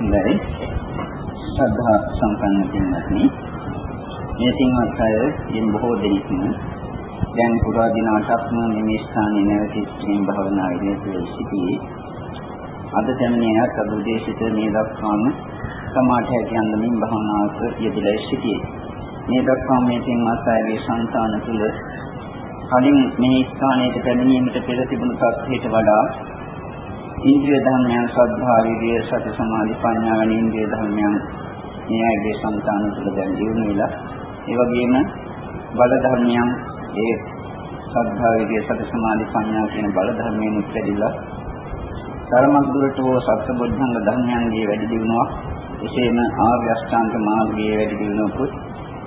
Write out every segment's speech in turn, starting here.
හොඳයි. ශ්‍රද්ධා සම්පන්න පින්වත්නි. මේ පින්වත් අය යෙන් බොහෝ දෙනෙක්ම දැන් පුරා දින 8ක්ම මේ ස්ථානයේ නැවතීම් භාවනාවේ යෙදී සිටී. අද දැනෙන අද උදේසිත මේ දක්වාම සමාධිය කියන්නමින් භාවනාවක යෙදලා සිටී. මේ දක්වාම මේ පින්වත් අයගේ సంతාන තුළ කලින් මේ ස්ථානයට පැමිණීමට පෙර තිබුණු තත්ත්වයට වඩා ඉන්ද්‍රිය ධර්මයන් සද්ධා විරිය සති සමාධි ප්‍රඥා වැනි ඉන්ද්‍රිය ධර්මයන් මේ ආයේ සංතාන තුළ දැන් දිනු වෙලා. ඒ වගේම බල ධර්මයන් ඒ සද්ධා විරිය සති සමාධි ප්‍රඥා කියන බල ධර්මයෙන් උත්පැදිලා ධර්මක් දුරට හෝ සත්බුද්ධංග ධර්මයන්ගේ වැඩි දියුණුවක් එසේම ආර්ය අෂ්ටාංග මාර්ගයේ වැඩි දියුණුවකුත්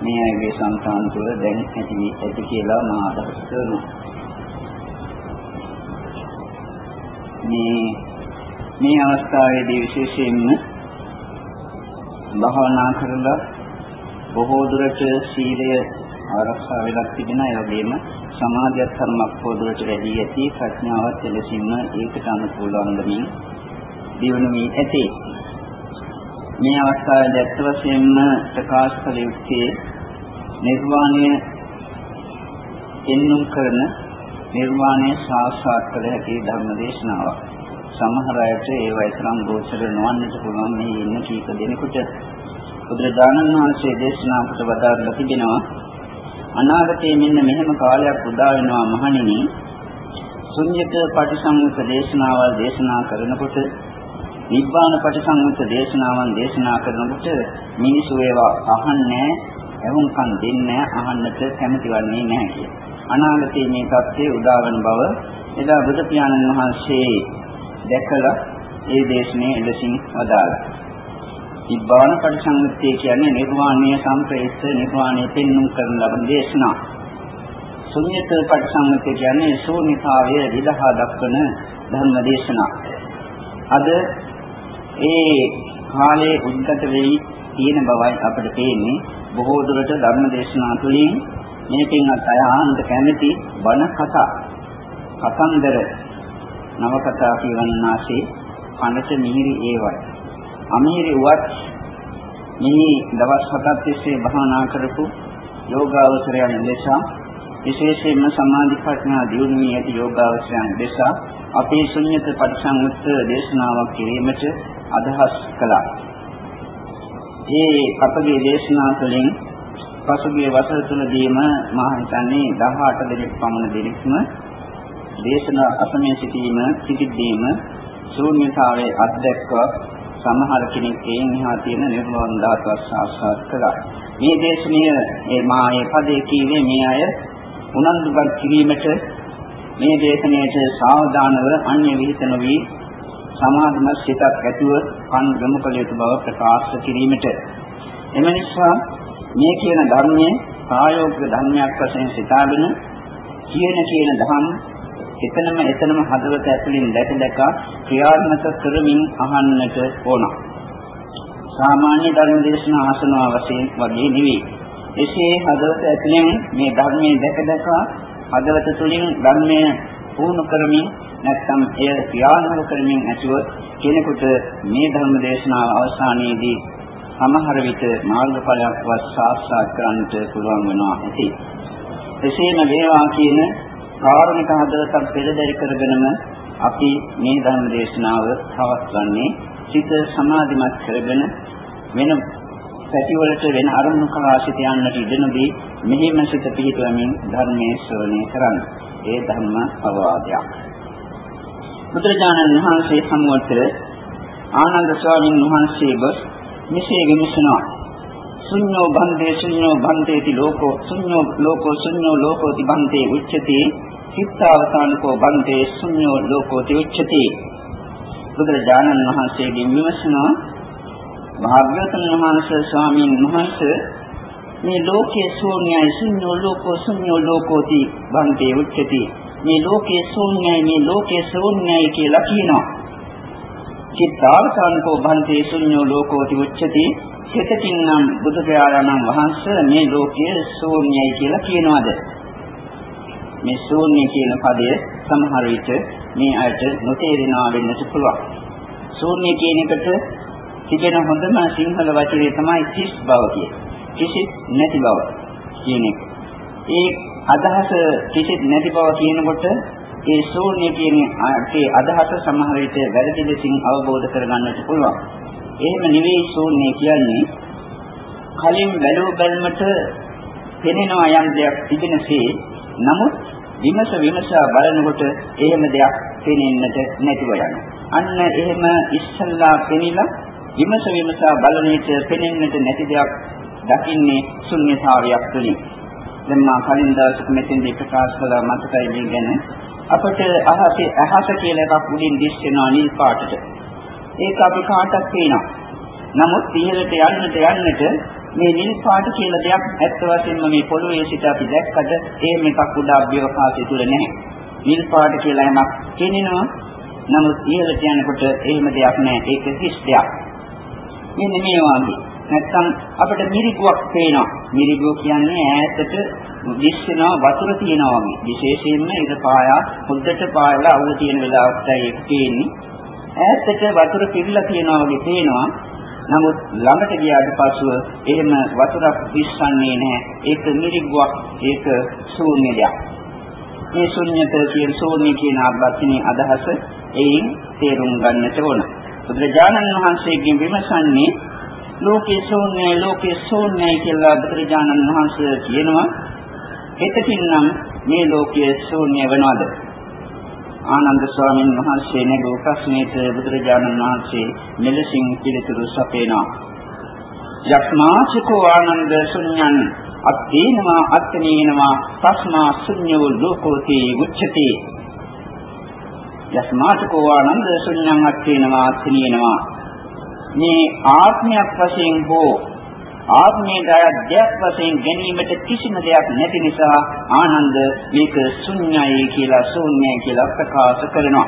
මේ ආයේ සංතාන තුළ දැන් ඇති ඇති කියලා මා අදහස් කරනවා. මේ මේ අවස්ථාවේදී විශේෂයෙන්ම භාවනා කරලා බොහෝ දුරට සීලය ආරක්ෂා වෙලා තිබෙන ඒ වගේම සමාධියත් ධර්මයක් පොදුරට වැඩි ඇති ප්‍රඥාවත් එලෙසින්ම ඒකට අනුකූල වන්දමින් දියුණු වී ඇති. මේ අවස්ථාවේදී ඇත්ත වශයෙන්ම ප්‍රකාශ කළ යුත්තේ නිර්වාණය එන්නුම් කරන නිර්වාණය සාක්ෂාත් කළ හැකි ධර්ම දේශනාවක්. සමහර අයට ඒ වයිතරම් ගෝචර නොවන්නට පුළුවන් මේ ඉන්න කීප දෙනෙකුට බුදුරජාණන් වහන්සේ දේශනා කොට වදාරලා තිබෙනවා අනාගතයේ මෙන්න මෙහෙම කාලයක් උදා වෙනවා මහණෙනි ශුන්්‍යත පටිසංයුත් දේශනාවල් දේශනා කරනකොට නිබ්බාන පටිසංයුත් දේශනාවන් දේශනා කරනකොට මිනිසු ඒවා අහන්නේ එහුම්කන් දෙන්නේ අහන්නට කැමති වන්නේ නැහැ කියලා. අනාගතයේ මේ தත්ත්වය උදාවන බව එදා බුදු පියාණන් වහන්සේ දැකලා ඒ දේශනේ එලෙසින් වදාළා. ඉබ්බාන පරිසංගතය කියන්නේ නිර්වාණය සම්ප්‍රේෂ්ඨ නිර්වාණය පෙන්눔 කරන ලබන දේශනා. ශුන්‍යත පරිසංගතය කියන්නේ ශූන්‍යතාවය විදහා දක්වන ධර්ම දේශනා. අද ඒ කාලේ උද්ගත වෙයි තියෙන බවයි අපිට පේන්නේ බොහෝ දුරට ධර්ම දේශනා තුළින් මේකෙන් අය ආනන්ද කැමැති බණ කතා කතන්දර නවකතා කියවන්නාසේ කනට මිහිරි ඒවයි අමීරි වත් මේ දවස් හතක් තිස්සේ භාවනා කරපු යෝගාවසරයන් ලෙස විශේෂයෙන්ම සමාධි ප්‍රඥා දියුණු වී ඇති යෝගාවසරයන් ලෙස අපේ ශුන්්‍යත පරිසංයුක්ත දේශනාවක් කිරීමට අදහස් කළා. ඒ අපගේ දේශනා තුළින් පසුගිය වසර තුනදීම මා හිතන්නේ 18 දෙනෙක් පමණ දෙනෙක්ම දේශනා අසමය සිටීම සිටිද්දීම ශූන්‍යතාවයේ අත්දැක්ක සමහර කෙනෙක් එයින් එහා තියෙන නිර්වාණ ධාතුව සාක්ෂාත් කළා. මේ දේශනීය මේ මා මේ පදේ කීවේ මේ අය උනන්දුපත් කිරීමට මේ දේශනාවට සාවධානව අන්‍ය විහිත නොවි සමාධිමත් සිතක් ඇතුව කන් යොමු කළ යුතු බව ප්‍රකාශ කිරීමට එම නිසා මේ කියන ධර්මයේ ප්‍රායෝගික ධර්මයක් වශයෙන් සිතාගෙන කියන කියන ධම් එතනම එතනම හදවත ඇතුලින් දැක දැක ක්‍රියාත්මක කරමින් අහන්නට ඕන. සාමාන්‍ය ධර්ම දේශනා අසනවා වශයෙන් වගේ නෙවෙයි. එසේ හදවත ඇතුලෙන් මේ ධර්මයේ දැක දැක හදවත තුලින් ධර්මයේ පුහුණු කරමින් නැත්නම් එය ක්‍රියාත්මක කරමින් ඇතුව කෙනෙකුට මේ ධර්ම දේශනාව අවසානයේදී සමහර විට මාර්ගඵලයක්වත් සාක්ෂාත් කරන්නට පුළුවන් වෙනවා ඇති. එසේම වේවා කියන කාරණික හදවතක් පෙරදරි කරගෙනම අපි මේ ධර්ම දේශනාව පවත්වන්නේ සිත සමාධිමත් කරගෙන වෙන පැතිවලට වෙන අරමුණු කරා සිට යන්නට ඉඩ නොදී මෙහිම සිත පිහිටවමින් ධර්මයේ ශ්‍රවණය කරන්න. ඒ ධර්ම අවවාදයක්. බුදුරජාණන් වහන්සේ සම්වතර ආනන්ද ස්වාමීන් වහන්සේ ගොස් මෙසේ විමසනවා. ශුඤ්ඤෝ බන්දේ ශුඤ්ඤෝ බන්දේති ලෝකෝ ශුඤ්ඤෝ ලෝකෝ ශුඤ්ඤෝ ලෝකෝති බන්දේ උච්චති චිත්තාවසානකෝ බන්දේ ශුඤ්ඤෝ ලෝකෝති උච්චති බුදුරජාණන් වහන්සේගෙන් විමසනවා භාග්‍යවතුන් වහන්සේ ස්වාමීන් වහන්සේ මේ ලෝකයේ ශූන්‍යයි ශුන්‍යෝ ලෝකෝ ශුන්‍යෝ ලෝකෝති බන්තේ උච්චති. මේ ලෝකයේ ශූන්‍යයි මේ ලෝකයේ ශූන්‍යයි කියලා කියනවා. චිත්තාවසානකෝ බන්තේ ශුන්‍යෝ ලෝකෝති උච්චති සිතකින් නම් බුදුරජාණන් වහන්සේ මේ ලෝකයේ ශූන්‍යයි කියලා කියනවාද මේ ශූන්‍ය කියන පදය සමහර විට මේ අයට නොතේරෙනවා වෙන්නත් පුළුවන් ශූන්‍ය කියන එකට තිබෙන හොඳම සිංහල වචනේ තමයි කිස් බව කියන්නේ. කිසිත් නැති බව කියන එක. ඒ අදහස කිසිත් නැති බව කියනකොට ඒ ශූන්‍ය කියන ඒ අදහස සමහර විට වැරදි ලෙසින් අවබෝධ කරගන්නට පුළුවන්. එහෙම නෙවෙයි ශූන්‍ය කියන්නේ කලින් බැලූ බැලමට පෙනෙනවා යම් දෙයක් තිබෙනසේ නමුත් විමස විමසා බලනකොට එහෙම දෙයක් පෙනෙන්නට නැතිව යනවා. අන්න එහෙම ඉස්සල්ලා පෙනිලා විමස විමසා බලන විට පෙනෙන්නට නැති දෙයක් දකින්නේ ශුන්‍යතාවයක් තුලින්. දැන් මා කලින් දවසක මෙතෙන්දී ප්‍රකාශ කළා මතකයි මේ ගැන. අපට අහසේ අහස කියලා එකක් උඩින් දිස් වෙනවා නිල් පාටට. ඒක අපි කාටත් පේනවා. නමුත් ඉහළට යන්නට යන්නට මේ නිල් පාට කියලා දෙයක් ඇත්ත වශයෙන්ම මේ පොළොවේ සිට අපි දැක්කට එහෙම එකක් උඩ අභ්‍යවකාශය තුල නැහැ. නිල් පාට කියලා යමක් කියනවා. නමුත් ඉහළට යනකොට එහෙම දෙයක් නැහැ. ඒක හිස් දෙයක්. මෙන්න මේ වගේ. නැත්තම් අපිට මිරිගුවක් පේනවා. මිරිගුව කියන්නේ ඈතට දිස්සනවා වතුර තියනවා වගේ. විශේෂයෙන්ම ඒක පායා හොද්දට පායලා අවුල තියෙන වෙලාවකටයි ඒක තියෙන්නේ. ඈතට වතුර පිරලා තියනවා වගේ පේනවා. නමුත් ළඟට ගියාට පසුව එහෙම වතුරක් විශ්වන්නේ නැහැ. ඒක මිරිගුවක්, ඒක ශූන්‍ය දෙයක්. මේ ශූන්‍යත කියන ශූන්‍ය කියන අබ්බතිනේ අදහස එයින් තේරුම් ගන්නට ඕන. බුදුරජාණන් වහන්සේගෙන් විමසන්නේ ලෝකේ ශූන්‍යයි ලෝකේ ශූන්‍යයි කියලා බුදුරජාණන් වහන්සේ කියනවා. එතකින් නම් මේ ලෝකයේ ශූන්‍ය වෙනවද? ආනන්ද ස්වාමීන් වහන්සේ නගෝ ප්‍රශ්නෙට බුදුරජාණන් වහන්සේ මෙලෙසින් පිළිතුරු සපයනවා. යක්මාචකෝ ආනන්ද ශුන්‍යං අත්තේනවා අත්තනේනවා තස්මා ශුන්‍යෝ ලෝකෝති උච්චති. යක්මාචකෝ ආනන්ද ශුන්‍යං අත්තේනවා අත්තනේනවා මේ ආත්මයක් වශයෙන් හෝ ආත්මයේ දෙයක් වශයෙන් ගැනීමට කිසිම දෙයක් නැති නිසා ආනන්ද මේක ශුන්‍යයි කියලා ශූන්‍යයි කියලා ප්‍රකාශ කරනවා.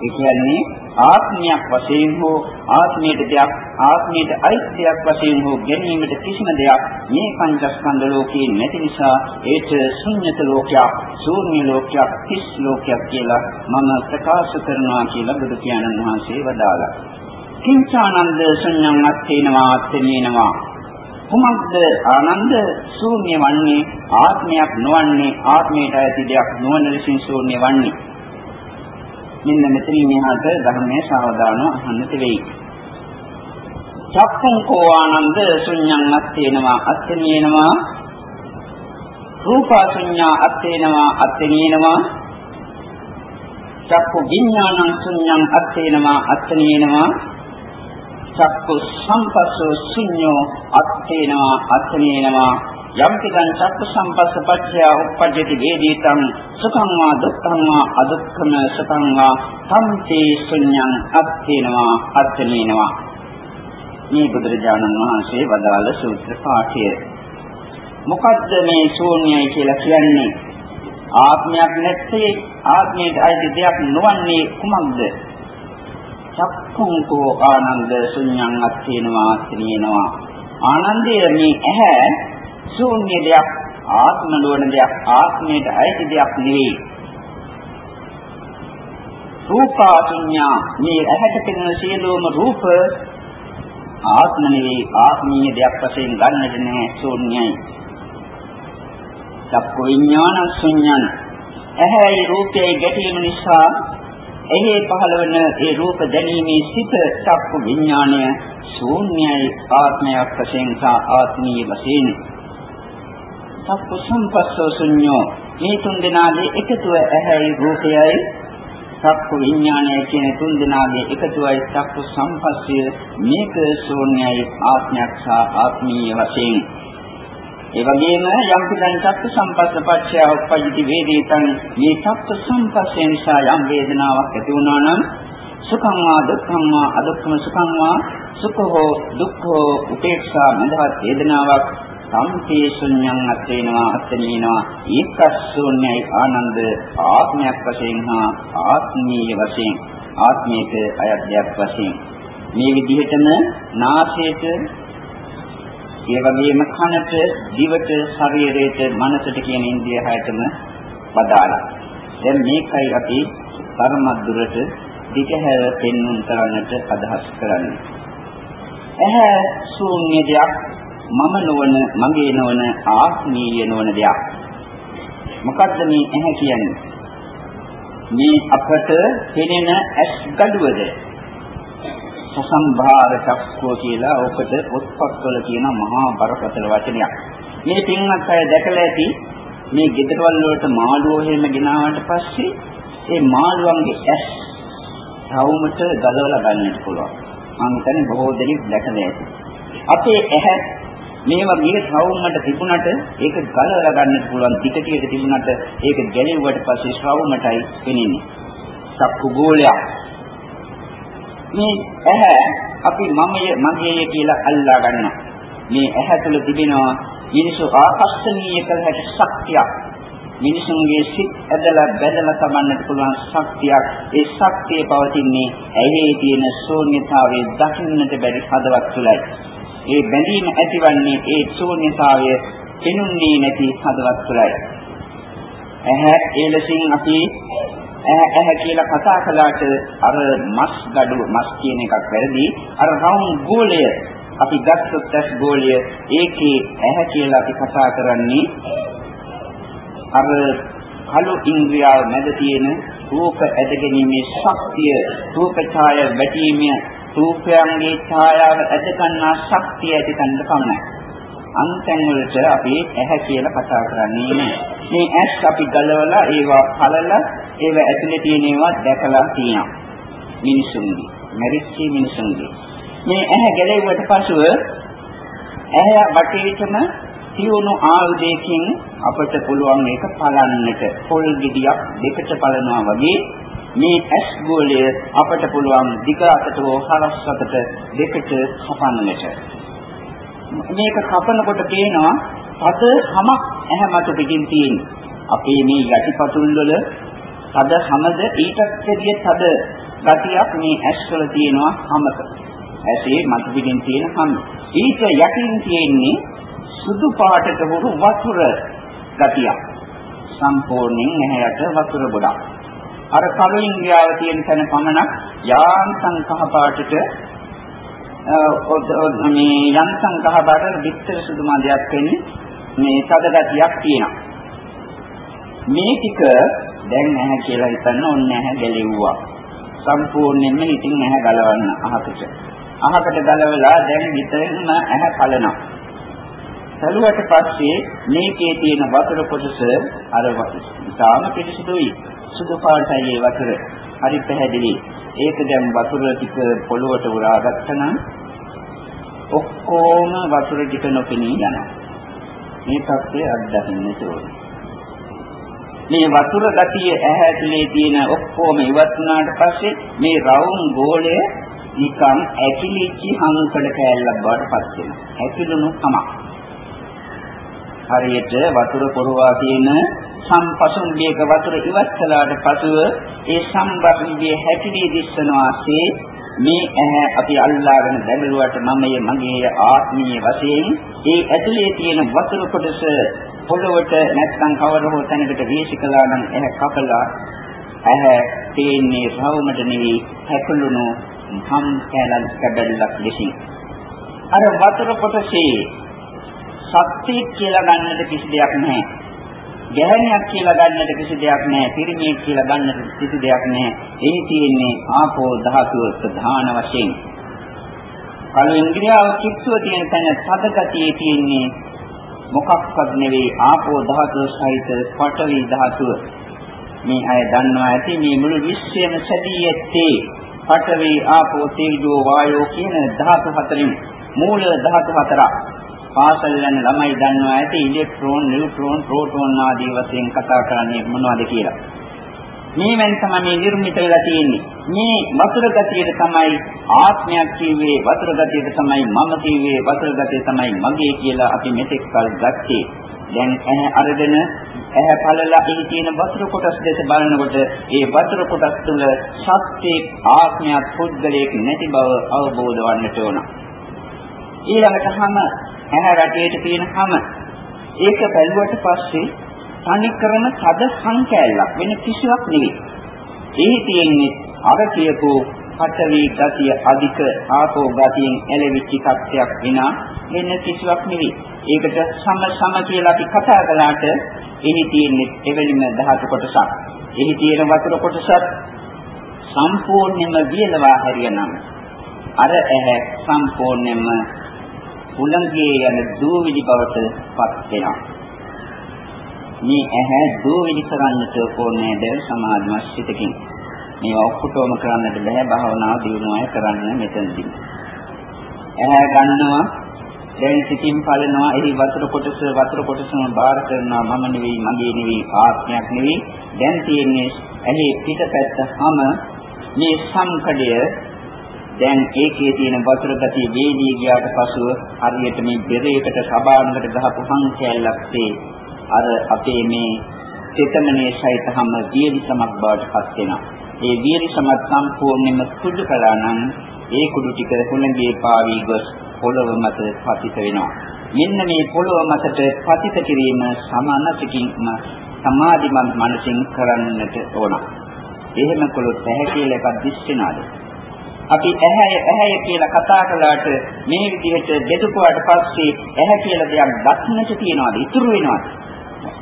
ඒ කියන්නේ ආත්මයක් වශයෙන් හෝ ආත්මයට දෙයක් ආත්මයට අයිතියක් වශයෙන් හෝ ගැනීමට කිසිම දෙයක් මේ පංචස්කන්ධ ලෝකේ නැති නිසා ඒට ශුන්‍යත ලෝකයක් ශූන්‍ය ලෝකයක් කිස් ලෝකයක් කියලා මම ප්‍රකාශ කරනවා කියලා බුදු පියාණන් වහන්සේ වදාළා. කිංචානන්ද ශුන්‍යං අත්ථේනවා අත්ථේනවා කුමක්ද ආනන්ද? ශූන්‍ය වන්නේ ආත්මයක් නොවන්නේ ආත්මයට ඇති දෙයක් නොවන ලෙසින් ශූන්‍ය වන්නේ. මෙන්න මෙතනින් මෙහාට ධර්මයේ සාවධානව අහන්නට වෙයි චක්ඛුං කෝ ආනන්ද ශුන්‍යං අත්ථේනවා අත්ථේනවා රූපා ශුන්‍යා අත්ථේනවා අත්ථේනවා චක්ඛු විඥානං ශුන්‍යං අත්ථේනවා අත්ථේනවා චක්කු සම්පස්සෝ ශුඤ්ඤෝ අත්තේනවා අත්තේනවා යම් කිදං චක්කු සම්පස්ස පච්චය උප්පජ්ජති වේදීතං සුඛං වා දුක්ඛං වා අදුක්ඛම සුඛං වා සම්තේ ශුඤ්ඤං අත්තේනවා අත්තේනවා මේ බුදුරජාණන් වහන්සේ වදාළ සූත්‍ර පාඨය. මොකද්ද මේ ශූන්‍යයි කියලා කියන්නේ? ආත්මයක් නැත්තේ ආත්මයට අයිති දෙයක් නොවන්නේ කුමක්ද? චක්ඛුංකෝ ආනන්ද ශුන්‍යං අත්ථේනවා අත්ථේනවා ආනන්දය මේ ඇහැ ශූන්‍ය දෙයක් ආත්ම නොවන දෙයක් ආත්මයට අයිති දෙයක් නෙවෙයි. රූපා ශුන්‍යා. මේ ඇහැට පෙනෙන සියලුම රූප ආත්ම නෙවෙයි. ආත්මීය දෙයක් වශයෙන් ගන්නට නෑ ශූන්‍යයි. චක්ඛු විඥාන ශුන්‍යං. ඇහැයි රූපයයි ගැටීම නිසා එහි පහළවන ඒ රූප දැනීමේ සිත චක්කු විඥාණය ශූන්‍යයි ආත්මයක් වශයෙන් සහ ආත්මීය වශයෙන්. චක්කු සම්පස්සෝ ශුන්‍යෝ. මේ තුන් දෙනාගේ එකතුව ඇහැයි රූපයයි. චක්කු විඥානය කියන තුන් දෙනාගේ එකතුවයි චක්කු සම්පස්සය. මේක ශූන්‍යයි ආත්මයක් සහ ආත්මීය වශයෙන්. ඒ වගේම යම් පිටන් චක්ක සම්පස්ස පච්චය උපජ්ජති වේදිතං මේ චක්ක සම්පස්සේ නිසා යම් වේදනාවක් ඇති වුණා නම් සුඛං වා දුක්ඛං වා අදුක්ඛම සුඛං වා සුඛෝ දුක්ඛෝ උපේක්ෂා මඳහත් වේදනාවක් සම්පේ ශුන්‍යං අත්ේනවා අත්ේනවා ඒකස්සෝඤ්ඤයි ආනන්ද ආත්මයක් වශයෙන් හා ආත්මීය වශයෙන් ආත්මයක අයත්යක් වශයෙන්. මේ විදිහටම නාසයට ඒ වගේම කනට, දිවට, ශරීරයට, මනසට කියන ඉන්ද්‍රිය හයතම බදාලා. දැන් මේකයි අපි ධර්මද්දුරට දිගහැර පෙන්වන්න කරන්නට අදහස් කරන්නේ. ඇහැ ශූන්‍ය දෙයක් මම නොවන මගේ නොවන ආත්මීය නොවන දෙයක්. මොකද්ද මේ ඇහැ කියන්නේ? මේ අපට පෙනෙන ඇස් ගඩුවද සසම්භාර චක්කෝ කියලා ඔකට උත්පත්වල කියන මහා බරපතල වචනයක්. මේ පින්වත් අය දැකලා ඇති මේ ගෙදරවල වලට මාළුවෝ එහෙම ගෙනාවට පස්සේ ඒ මාළුවන්ගේ ඇස් රවුමට ගලවලා ගන්නට පුළුවන්. මම හිතන්නේ බොහෝ දෙනෙක් දැකලා ඇති. අපේ ඇහැ මේ වගේ ශ්‍රවුමට තිබුණට ඒක ගලවලා ගන්නට පුළුවන් පිටටියට තිබුණට ඒක ගැලෙව්වට පස්සේ ශ්‍රවුමටයි පෙනෙන්නේ. චක්කු ගෝලයක්. මේ ඇහැ අපි මමයේ මගේය කියලා අල්ලා ගන්නවා. මේ ඇහැ තුළ තිබෙනවා මිනිසු ආකර්ෂණීය කළ හැකි ශක්තියක්. මිනිසුන්ගේ සිත් ඇදලා බැඳලා තමන්නට පුළුවන් ශක්තියක්. ඒ ශක්තිය පවතින්නේ ඇහි තියෙන ශූන්‍යතාවයේ දකින්නට බැරි හදවත් තුළයි. ඒ බැඳීම ඇතිවන්නේ ඒ ශූන්‍යතාවය පෙනුන්නේ නැති හදවත් තුළයි. ඇහැ ඒ ලෙසින් අපි ඇහැ ඇහැ කියලා කතා කළාට අර මස් gadu මස් කියන එකක් වැරදි. අර රවුම් ගෝලය අපි ගත්තොත් ඇස් ගෝලය ඒකේ ඇහැ කියලා අපි කතා කරන්නේ අර කළු ඉන්ද්‍රියාව මැද තියෙන රූප ඇදගැනීමේ ශක්තිය රූප ඡාය වැටීමේ රූපයන්ගේ ඡායාව ඇදගන්නා ශක්තිය ඇතිකන්න පමණයි. අන්තෙන් වලට අපි ඇහැ කියලා කතා කරන්නේ නෑ. මේ ඇස් අපි ගලවලා ඒවා කලලා ඒවා ඇතුලේ තියෙන ඒවා දැකලා තියෙනවා. මිනිසුන්ගේ, මරිච්ච මිනිසුන්ගේ. මේ ඇහැ ගැලෙව්වට පසුව ඇහැ වටේටම තියුණු ආයුධයකින් අපට පුළුවන් ඒක පලන්නට. පොල් ගෙඩියක් දෙකට පලනවා වගේ මේ ඇස් ගෝලය අපට පුළුවන් දිග අතට හෝ හරස් අතට දෙකට කපන්නට. මේක කපනකොට පේනවා පද හැමක් ඇහැ මත පිටින් තියෙන. අපේ මේ යටිපතුල් වල පද හැමද ඊටත් දෙවිය පද ගතියක් මේ ඇස් වල තියෙනවා හැමක. ඇසේ මත පිටින් තියෙන හැම. ඊට යටින් තියෙන්නේ සුදු පාටට වුරු වතුර ගතියක්. සම්පූර්ණයෙන් ඇහැයට වතුර ගොඩක්. අර කළු ඉන්ද්‍රියාව තියෙන තැන පමණක් යාන්තම් කහ පාටට මේ යන්තම් කහ පාටට විතර සුදු මදයක් වෙන්නේ මේ තද ගතියක් තියෙනවා. මේ ටික දැන් නැහැ කියලා හිතන්න ඕනේ නැහැ ගැලෙව්වා. සම්පූර්ණයෙන්ම ඉතින් නැහැ ගලවන්න අහකට. අහකට ගලවලා දැන් විතරම ඇහැ කලනවා. සැලුවට පස්සේ මේකේ තියෙන වතුර කොටස අර ඉතාම පිරිසිදුයි. සුදු පාටයි ඒ වතුර. හරි පැහැදිලි. ඒක දැන් වතුර ටික පොළොවට උරා ගත්තනම් ඔක්කොම වතුර ටික නොපෙනී යනවා. මේ තත්ත්වය අත්දකින්න ඕනේ. මේ වතුර ගතිය ඇහැ ඇතුලේ තියෙන ඔක්කොම ඉවත් වුණාට පස්සේ මේ රවුම් ගෝලය නිකන් ඇකිලිච්ච හංකඩ කෑල්ලක් බවට පත් වෙනවා. ඇකිලුණු කමක්. හරියට වතුර පොරවා තියෙන සම්පසුම්බියක වතුර ඉවත් කළාට පසුව ඒ සම්බන්ධයේ හැකිලී දිස්සනවාසේ මේ ඇහැ අපි අල්ලාගෙන බැලුවට මමයේ මගේ ආත්මීය වශයෙන් ඒ ඇතුලේ තියෙන වතුර කොටස පොළොවට නැත්නම් කවර හෝ තැනකට වීසිකලා නම් ඇහැ කපලා ඇහැ තේන්නේ රවුමට නෙවෙයි හැකලුණු හම් කැලන් කැබල්ලක් ලෙසින් අර වතුර කොටසේ සත්‍ය කියලා ගන්නට කිසි දෙයක් නැහැ. ගැහණියක් කියලා ගන්නට කිසි දෙයක් නැහැ. පිරිමියෙක් කියලා ගන්නට කිසි දෙයක් නැහැ. එහි තියෙන්නේ ආපෝ ධාතුව ප්‍රධාන වශයෙන්. කලින් ඉන්ද්‍රියාව කිත්තුව තියෙන තැන සදගතියේ තියෙන්නේ මොකක්වත් නෙවෙයි ආපෝ ධාතුව සහිත පඨවි ධාතුව. මේ අය දන්නවා ඇති මේ මුළු විශ්වයම සැදී ඇත්තේ පඨවි ආපෝ තේජෝ වායෝ කියන ධාතු හතරින් මූල ධාතු හතරක්. පාසල් යන ළමයි දන්නවා ඇති ඉලෙක්ට්‍රෝන, නියුට්‍රෝන, ප්‍රෝටෝන ආදී වශයෙන් කතා කරන්නේ මොනවද කියලා. මේවෙන් තමයි මේ නිර්මිත වෙලා තියෙන්නේ. මේ වතුර ගතියට තමයි ආත්මයක් කිව්වේ, වතුර ගතියට තමයි මම කිව්වේ, වතුර ගතිය තමයි මගේ කියලා අපි මෙතෙක් කල් ගත්තේ. දැන් ඇහැ අරගෙන ඇහැ පළලා එහි තියෙන වතුර කොටස් දෙස බලනකොට ඒ වතුර කොටස් තුළ සත්‍යයේ ආත්මයක් පුද්ගලයක් නැති බව අවබෝධ වන්නට ඕන. ඊළඟට හැම ඇහැ රටේට තියෙන හැම ඒක බැලුවට පස්සේ තනිකරම තද සංකෑල්ලක් වෙන කිසිවක් නෙවෙයි. එහි තියෙන්නේ අර කියපු පඨවි ගතිය අධික ආපෝ ගතියෙන් ඇලෙවිච්ච කප්පයක් විනා වෙන කිසිවක් නෙවෙයි. ඒකට සම සම කියලා අපි කතා කළාට එහි තියෙන්නේ එවැනිම ධාතු කොටසක්. එහි තියෙන වතුර කොටසක් සම්පූර්ණයෙන්ම වියලවා හැරියනම් අර ඇහැ සම්පූර්ණයෙන්ම උලංගයේ යන දූවිලි බවට පත් වෙනවා. මේ ඇහැ දූවිලි කරන්නට ඕනේ දැන් සමාධිමත් සිතකින්. මේවා ඔක්කොටම කරන්නට බෑ භාවනාව දිනුවාය කරන්න මෙතනදී. ඇහැ ගන්නවා දැන් සිතින් පලනවා එහි වතුර කොටස වතුර කොටසම බාර කරනවා මම නෙවෙයි මගේ නෙවෙයි ආත්මයක් නෙවෙයි දැන් තියෙන්නේ ඇහි පිටපැත්ත හැම මේ සංකඩය දැන් ඒකේ තියෙන වතුර ගතිය වේදී ගියාට පසුව හරියට මේ බෙරයකට සබානකට ගහපු හං කැලක් අර අපේ මේ චේතනයේ සහිතවම වීර්ය සමක් බවට පත් වෙනවා. ඒ වීර්ය සමත් සම්පූර්ණයෙන්ම කුඩු කළා නම් ඒ කුඩු ටික හුළඟේ පාවී ගොස් පොළොව මත පතිත වෙනවා. මෙන්න මේ පොළොව මතට පතිත කිරීම සමානසිකින්ම සමාධිමත් මනසින් කරන්නට ඕන. එහෙම කළොත් ඇහැ කියලා එකක් දිස්සෙනාද? අපි ඇහැ ඇහැ කියලා කතා කළාට මේ විදිහට දෙදුපුවාට පස්සේ ඇහැ කියලා දෙයක් දක්නට තියනවාද? ඉතුරු වෙනවාද?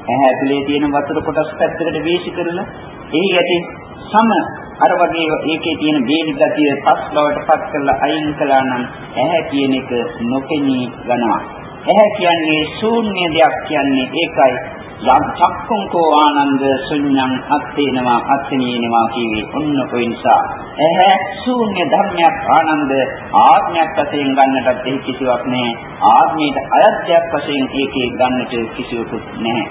ඇහැ ඇතුලේ තියෙන වතුර කොටස් පැත්තකට වීසි කරලා එහි ඇති සම අර වගේ ඒකේ තියෙන බේලි ගතිය පස් බවට පත් කරලා අයින් කළා නම් ඇහැ කියන එක නොපෙනී යනවා. ඇහැ කියන්නේ ශූන්‍ය දෙයක් කියන්නේ ඒකයි යම් චක්කුංකෝ ආනන්ද ශුන්‍යං අත්තේනවා අත්තේනවා කියවේ ඔන්න ඔය නිසා. ඇහැ ශූන්‍ය ධර්මයක් ආනන්ද ආත්මයක් වශයෙන් ගන්නටත් එහි කිසිවක් නැහැ. ආත්මයට අයත්යක් වශයෙන් ඒකේ ගන්නට කිසිවකුත් නැහැ.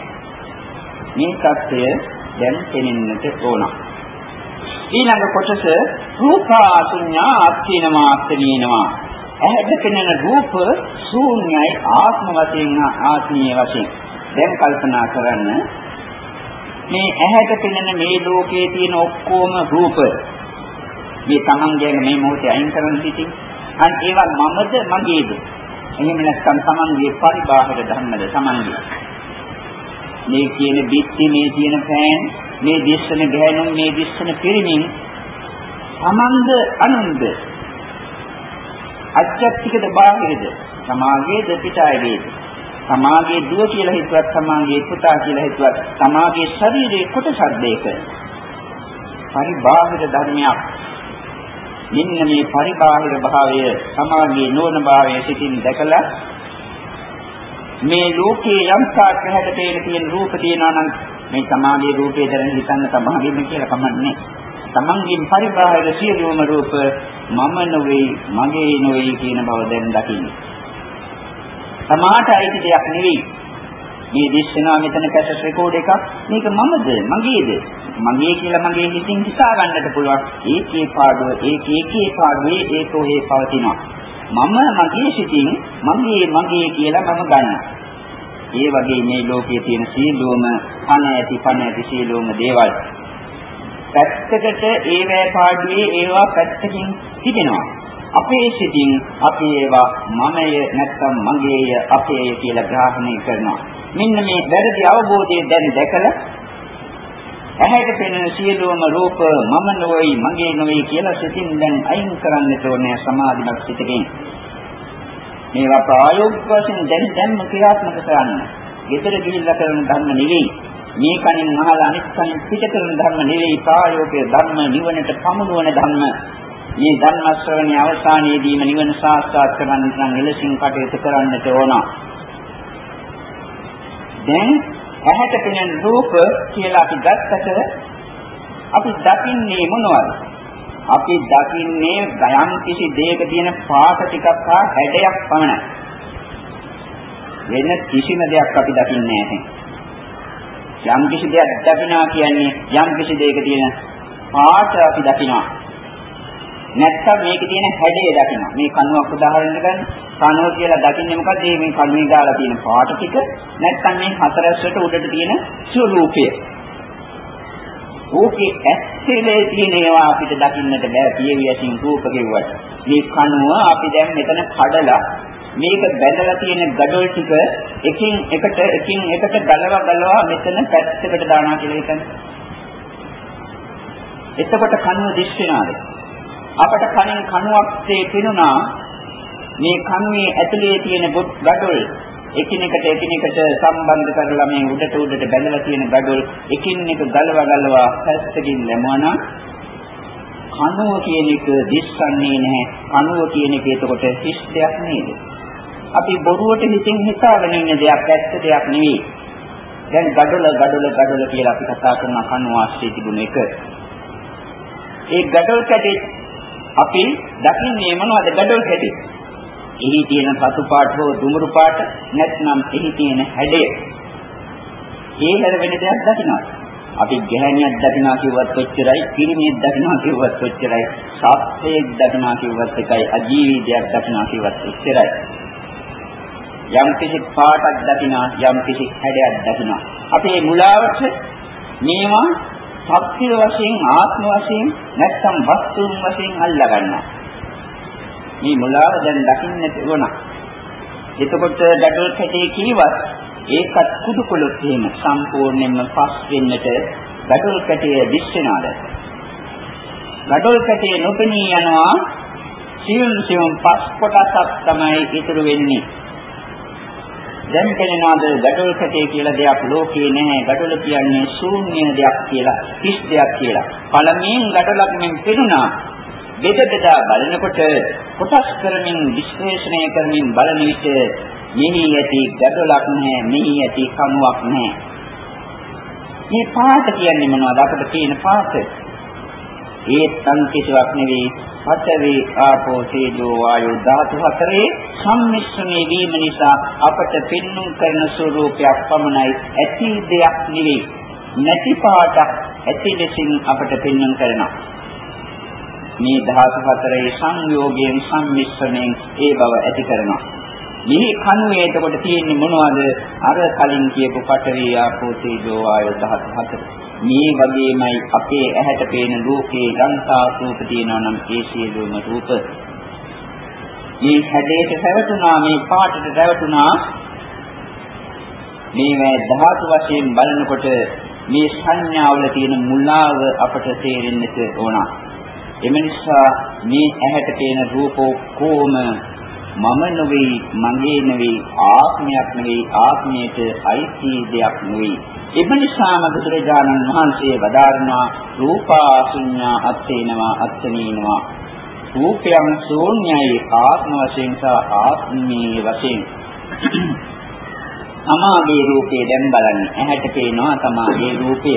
මේ தත්ය දැන් පෙනෙන්නට ඕන. ඊළඟ කොටස රූපා ශුන්‍යා අත්තේනවා අත්තේනවා ඇහැට පෙනෙන රූප ශූන්‍යයි ආත්ම වශයෙන් ආත්මීය වශයෙන්. දැන් කල්පනා කරන්න. මේ ඇහැට පෙනෙන මේ ලෝකයේ තියෙන ඔක්කොම රූප. මේ තමන්ගේ මේ මොහොතේ අයින් කරන සිටින් අන් ඒවා මමද මගේද? එහෙම නැත්නම් තමන්ගේ පරිබාහිර ධර්මද තමන්ගේ? මේ කියන බිත්ති මේ කියන පෑන් මේ දිස්සන ගෑනුන් මේ දිස්සන පිරිමින් තමන්ද අනුන්ද? අත්‍යක්තිකද බාහිරද? සමාගයේද පිටායේද? සමාගයේ දුව කියලා හිතුවත් සමාගයේ පුතා කියලා හිතුවත් සමාගයේ ශරීරයේ කොටසක් දෙක. පරිබාහිර ධර්මයක්. මෙන්න මේ පරිබාහිර භාවය සමාගයේ නෝන භාවය සිටින් දැකලා මේ ලෝකේ යම් තාක් හැට තේන තියෙන රූප තියෙනවා නම් මේ සමාගයේ රූපේ දැන හිතන්න සමාගෙම කියලා කමන්නේ. තමන්ගෙන් පරිබාහිර සියලුම රූප මම නොවේ මගේ නොවේ කියන බව දැන් දකින්නේ. සමාට අයිති දෙයක් නෙවෙයි. මේ දිස්සනවා මෙතන කැසට් රෙකෝඩ් එකක්. මේක මමද? මගේද? මගේ කියලා මගේ හිතින් හිතා ගන්නට පුළුවන්. ඒකේ පාඩුව ඒක ඒකේ පාඩුවේ ඒක ඔහේ පවතිනවා. මම මගේ සිතින් මගේ මගේ කියලා මම ගන්නවා ඒ වගේ මේ ලෝකයේ තියෙන සීලෝම පණ ඇති පණ ඇති සීලෝම දේවල්. පැත්තකට ඒවැ පාඩුවේ ඒවා පැත්තකින් තිබෙනවා. අපේ සිතින් අපි ඒවා මමය නැත්නම් මගේය අපේය කියලා ග්‍රහණය කරනවා. මෙන්න මේ වැරදි අවබෝධය දැන් දැකලා ඇහැට පෙනෙන සියලුම රූප මම නොවේ මගේ නොවේ කියලා සිතින් දැන් අයින් කරන්නට ඕනේ සමාධිමත් සිතකින්. මේවා ප්‍රායෝගික වශයෙන් දැන් දැන්ම ක්‍රියාත්මක කරන්න. ඊතර ගිහිල්ලා කරන ධර්ම නෙවෙයි. මේ කණින් අහලා අනිත් කණින් පිට කරන ධර්ම නෙවෙයි ප්‍රායෝගික ධර්ම නිවනට පමුණුවන ධර්ම මේ ධර්ම ශ්‍රවණයේ අවසානයේදීම නිවන සාක්ෂාත් කරගන්න නම් එලෙසින් කටයුතු කරන්නට ඕන. දැන් ඇහැට පෙනෙන රූප කියලා අපි ගත්තට අපි දකින්නේ මොනවද? අපි දකින්නේ ගයම් කිසි දෙයක තියෙන පාට ටිකක් හා හැඩයක් පමණයි. වෙන කිසිම දෙයක් අපි දකින්නේ නැහැ. යම් කිසි දෙයක් දකිනවා කියන්නේ යම් කිසි දෙයක තියෙන පාට අපි දකිනවා. නැත්තම් මේකේ තියෙන හැඩය දකින්න. මේ කණුවක් උදාහරණයක් ගන්න. කණුව කියලා දකින්නේ මොකද? මේ කණුවේ ගාලා තියෙන පාට ටික නැත්තම් මේ හතරැස්සට උඩට තියෙන ස්වરૂපය. ඕකේ ඇත්තේ තියෙන ඒවා අපිට දකින්නට බෑ පියවි ඇසින් රූප කෙවුවට. මේ කණුව අපි දැන් මෙතන කඩලා මේක බැඳලා තියෙන gadol ටික එකින් එකට එකින් එකට ගලව ගලවා මෙතන පැත්තකට දානවා කියලා හිතන්න. එතකොට කණුව දිස් වෙනවාද? අපට කලින් කණුවක්සේ පෙනුණා මේ කණුවේ ඇතුලේ තියෙන ගඩොල් එකිනෙකට එකිනෙකට සම්බන්ධ කරලා මේ උඩට උඩට බැඳලා තියෙන gadol එකින් එක ගලවා ගලවා පැත්තකින් දැමුවා කනුව කියන එක දිස්සන්නේ නැහැ. කනුව කියන එක එතකොට හිස් දෙයක් නේද? අපි බොරුවට හිතින් හිතාගෙන ඉන්න දෙයක් ඇත්ත දෙයක් නෙවෙයි. දැන් gadol gadol gadol කියලා අපි කතා කරන කනුව ආශ්‍රය තිබුණ එක. ඒ gadol කැටේ අපි දකින්නේ මොනවද gadol කැටේ? එහි තියෙන සතු පාට හෝ දුමුරු පාට නැත්නම් එහි තියෙන හැඩය. ඒ හැර වෙන දෙයක් දකින්නවා. අපි ගැහණියක් දකින්නවා කිව්වත් ඔච්චරයි, පිරිමියෙක් දකින්නවා කිව්වත් ඔච්චරයි, සත්‍යයක් දකින්නවා කිව්වත් එකයි, අජීවී දෙයක් දකින්නවා කිව්වත් ඔච්චරයි. යම් කිසි පාටක් දකින්නවා, යම් කිසි හැඩයක් දකින්නවා. අපේ මුලාවට මේවා සත්‍ය වශයෙන්, ආත්ම වශයෙන්, නැත්නම් වස්තුන් වශයෙන් අල්ලා ගන්නවා. මේ මුලාව දැන් දකින්නට ඕන. එතකොට ගැටල් කැටේ කීවත් ඒකත් කුඩු කොළොත් එහෙම සම්පූර්ණයෙන්ම පස් වෙන්නට ගැටල් කැටේ දිස්සෙනාද? ගැටල් කැටේ නොපෙනී යනවා සියුම් සියුම් පස් කොටසක් තමයි ඉතුරු වෙන්නේ. දැන් පෙනෙනවාද ගැටල් කැටේ කියලා දෙයක් ලෝකේ නැහැ. ගැටල කියන්නේ ශූන්‍ය දෙයක් කියලා, කිස් දෙයක් කියලා. පළමුවෙන් ගැටලක් මෙන් පෙනුණා. බෙද බෙදා බලනකොට කොටස් කරමින් විශ්ලේෂණය කරමින් බලන විට මෙහි ඇති ගැටලක් නැහැ මෙහි ඇති කණුවක් නැහැ මේ පාට කියන්නේ මොනවද අපිට තියෙන පාට ඒ තන් කිසිවක් නෙවෙයි පඨවි ආපෝ තේජෝ වායෝ ධාතු හතරේ සම්මිශ්‍රණය වීම නිසා අපට පින්නුම් කරන ස්වરૂපයක් පමණයි. ඇති දෙයක් නෙවෙයි. නැති පාටක් ඇති ලෙසින් අපට පින්නම් කරනවා. මේ ධාතු හතරේ සංයෝගයෙන් සම්මිශ්‍රණයෙන් ඒ බව ඇති කරනවා. මේ කණුවේ එතකොට තියෙන්නේ මොනවද? අර කලින් කියපු පඨවි ආපෝ තේජෝ වායෝ ධාතු හතරේ මේ වගේමයි අපේ ඇහැට පේන රූපේ ගන්තා රූප තියෙනවා නම් ඒ සියලුම රූප මේ හැඩයට රැවටුණා මේ පාටට රැවටුණා මේ ධාතු වශයෙන් බලනකොට මේ සංඥාවල තියෙන මුලාව අපට තේරෙන්නට ඕන. එම නිසා මේ ඇහැට පේන රූප කොම මම නෙවෙයි මගේ නෙවෙයි ආත්මයක් නෙවෙයි ආත්මයට අයිති දෙයක් නෙවෙයි එම නිසාම බුදුරජාණන් වහන්සේ වදාරනවා රූපාසුඤ්ඤා අත්තේනවා අත්තනීනවා රූපයන් ශූන්‍යයි ආත්ම වශයෙන් සහ ආත්මී වශයෙන්. තමාගේ රූපේ දැන් බලන්න. ඇහැට පේනවා තමාගේ රූපය.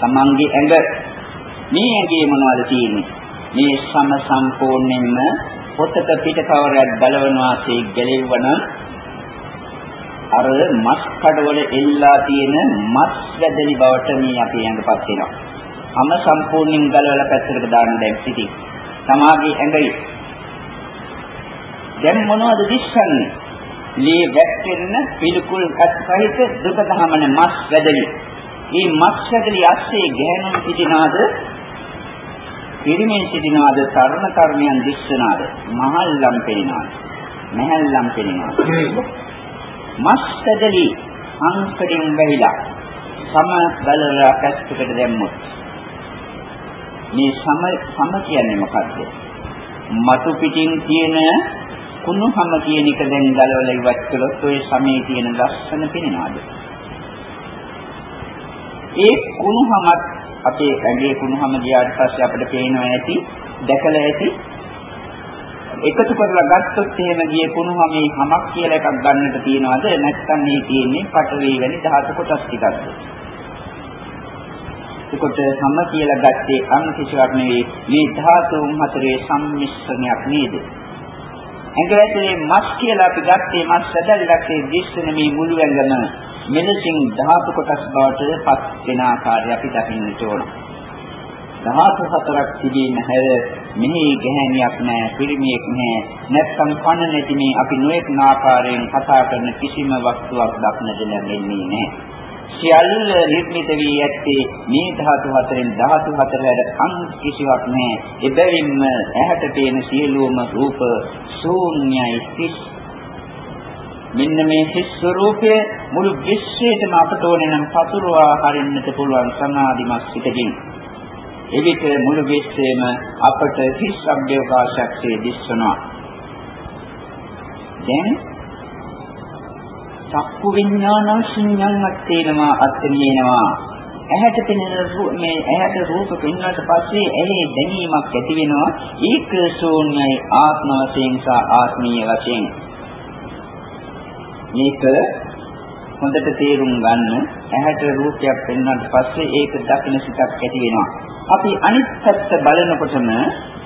තමන්ගේ ඇඟ. මේ ඇඟේ මොනවද තියෙන්නේ? මේ සම සම්පූර්ණයෙන්ම පොතක පිට කවරයක් බලවනවාසේ ගැලෙවන අර මස් කඩවල එල්ලා තියෙන මස් වැදලි බවට මේ අපි ඇඟපත් වෙනවා. අම සම්පූර්ණයෙන් ගලවලා පැත්තකට දාන්න දැන් සිටි. සමාගයේ ඇඟයි. දැන් මොනවද දිස්සන්නේ? ලී වැක්කෙන පිළිකුල් අත්සහිත දුක දහමන මස් වැදලි. මේ මස් වැදලි ඇස්සේ ගෑනුන් සිටිනාද පිරිමෙන් සිටිනවාද තරුණ තරුණියන් දිස්සනාද? මහල්ලම් පෙනෙනවාද මහල්ලම් පෙනෙනවාද මස්තදලි අංකඩින් වැහිලා සම බලලා පැත්තකට දැම්මොත්. මේ සම සම කියන්නේ මොකද්ද? මතු පිටින් තියෙන කුණුහම කියන එක දැන් ගලවලා ඉවත් කළොත් ඔය සමේ තියෙන ලස්සන පෙනෙනවාද ඒ කුණුහමත් අපේ ඇඟේ කුණුහම ගියාට පස්සේ අපිට පේනවා ඇති දැකලා ඇති. එකතු කරලා ගත්තොත් එහෙම ගියේ කුණුහමේ හැමක් කියලා එකක් ගන්නට තියනවාද? නැත්නම් මේ තියෙන්නේ පටවේ වැනි ධාතු කොටස් ටිකක්ද? එතකොට හැම කියලා ගත්තේ අන් කිසිවක් නෙවෙයි. මේ ධාතුන් හතරේ සම්මිශ්‍රණයක් නේද? ඇඟ ඇතුලේ මස් කියලා අපි ගත්තේ මස් සැදල්ලක් ඒ දිස්සන මේ මුළු ඇඟම. මෙලෙසින් ධාතු කොටස් බවට පත් වෙන ආකාරය අපි දකින්නට ඕන. ධාතු හතරක් තිබීම හැර මෙහි ගැහැණියක් නැහැ, පිරිමියෙක් නැහැ. නැත්නම් කන නැති මේ අපි නොඑක ආකාරයෙන් කතා කරන කිසිම වස්තුවක් දක්නට ලැබෙන්නේ නැහැ. සියල්ල නිර්මිත වී ඇත්තේ මේ ධාතු හතරෙන් ධාතු හතර හැර අන් කිසිවක් නැහැ. එබැවින්ම ඇහැට පේන සියලුම රූප ශූන්‍යයි කිස් මෙන්න මේ හිස් ස්වરૂපය මුළු විශ්වයටම අපට ඕනේ නම් පතුරවා හරින්නට පුළුවන් සමාධිමත් සිතකින්. එවිට මුළු විශ්වයම අපට හිස් අභ්‍යවකාශයක් දිස්වනවා. දැන් චක්කු විඥාන ශුන්‍යන්වත් තේනවා අත්දැකීනවා. ඇහැට පෙනෙන මේ ඇහැට රූප පෙන්වන්නට පස්සේ ඇහි දැනීමක් ඇති වෙනවා. ඒක ශූන්‍යයි ආත්ම වශයෙන් සහ ආත්මීය වශයෙන්. මේක හොඳට තේරුම් ගන්න ඇහැට රූපයක් පෙන්වන්නට පස්සේ ඒක දකින සිතක් ඇති වෙනවා. අපි අනිත් පැත්ත බලනකොටම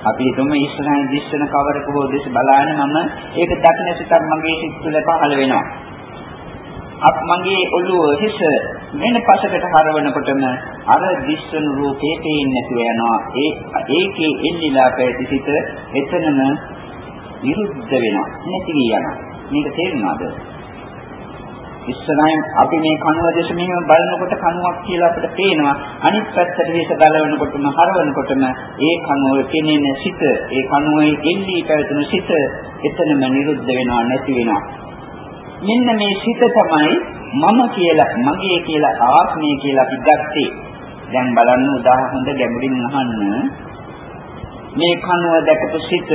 අපි හිතමු ඉස්සරහින් දිස්සන කවරක හෝ දෙස බලාන මම ඒක දකින සිතක් මගේ සිත් තුළ පහළ වෙනවා. අප මගේ ඔළුව හිස වෙන පසකට හරවනකොටම අර දිස්සන රූපේ පේන්නේ නැතුව යනවා. ඒ ඒකේ එල්ලිලා පැටි සිත එතනම විරුද්ධ වෙනවා. නැති යනවා. මේක තේරුණාද? ඉස්සරහින් අපි මේ කනුව දෙස මෙහෙම බලනකොට කනුවක් කියලා අපිට පේනවා. අනිත් පැත්තට හිස බලනකොටම හරවනකොටම ඒ කනුව කෙනෙන සිත ඒ කනුවේ එල්ලී පැවතුණු සිත එතනම නිරුද්ධ වෙනවා නැති වෙනවා. මෙන්න මේ සිත තමයි මම කියලා මගේ කියලා ආත්මය කියලා අපි ගත්තේ. දැන් බලන්න උදාහරණ ගැඹුරින් අහන්න. මේ කනුව දැකපු සිත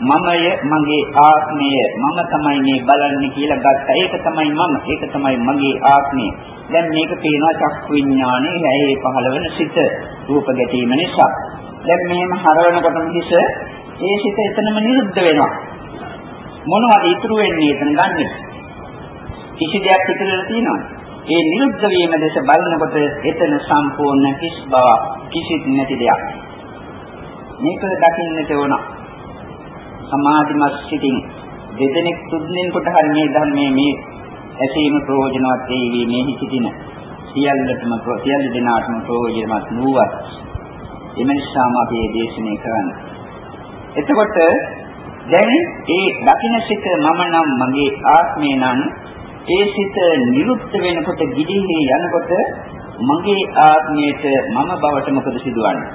මමය මගේ ආත්මය මම තමයි මේ බලන්නේ කියලා ගත්තා. ඒක තමයි මම. ඒක තමයි මගේ ආත්මය. දැන් මේක පේනවා චක්කු විඥානේ ඇහි පහළ වෙන සිත රූප ගැටීම නිසා. දැන් මෙහෙම හරවනකොටම හිස ඒ සිත එතනම නිරුද්ධ වෙනවා. මොනවද ඉතුරු වෙන්නේ එතන ගන්නෙ? කිසි දෙයක් ඉතුරුලා තියෙනවද? ඒ නිරුද්ධ වීම දැස බලනකොට එතන සම්පූර්ණ කිස් බව කිසිත් නැති දෙයක්. මේක දකින්නට ඕන. සමාධිමත් සිටින් දෙදෙනෙක් තුන්දෙනෙකුට හරි මේ ධර්මයේ මේ ඇසීම ප්‍රයෝජනවත් වේවි මේ සිටින සියල්ලටම සියල්ල දෙනාටම ප්‍රයෝජනවත් නුවත් එම නිසාම අපි මේ දේශනේ කරන්නේ. එතකොට දැන් ඒ දකින්න සිට මම නම් මගේ ආත්මය නම් ඒ සිත නිරුද්ධ වෙනකොට ගිලිහි යනකොට මගේ ආත්මයට මම බවට මොකද සිදුවන්නේ?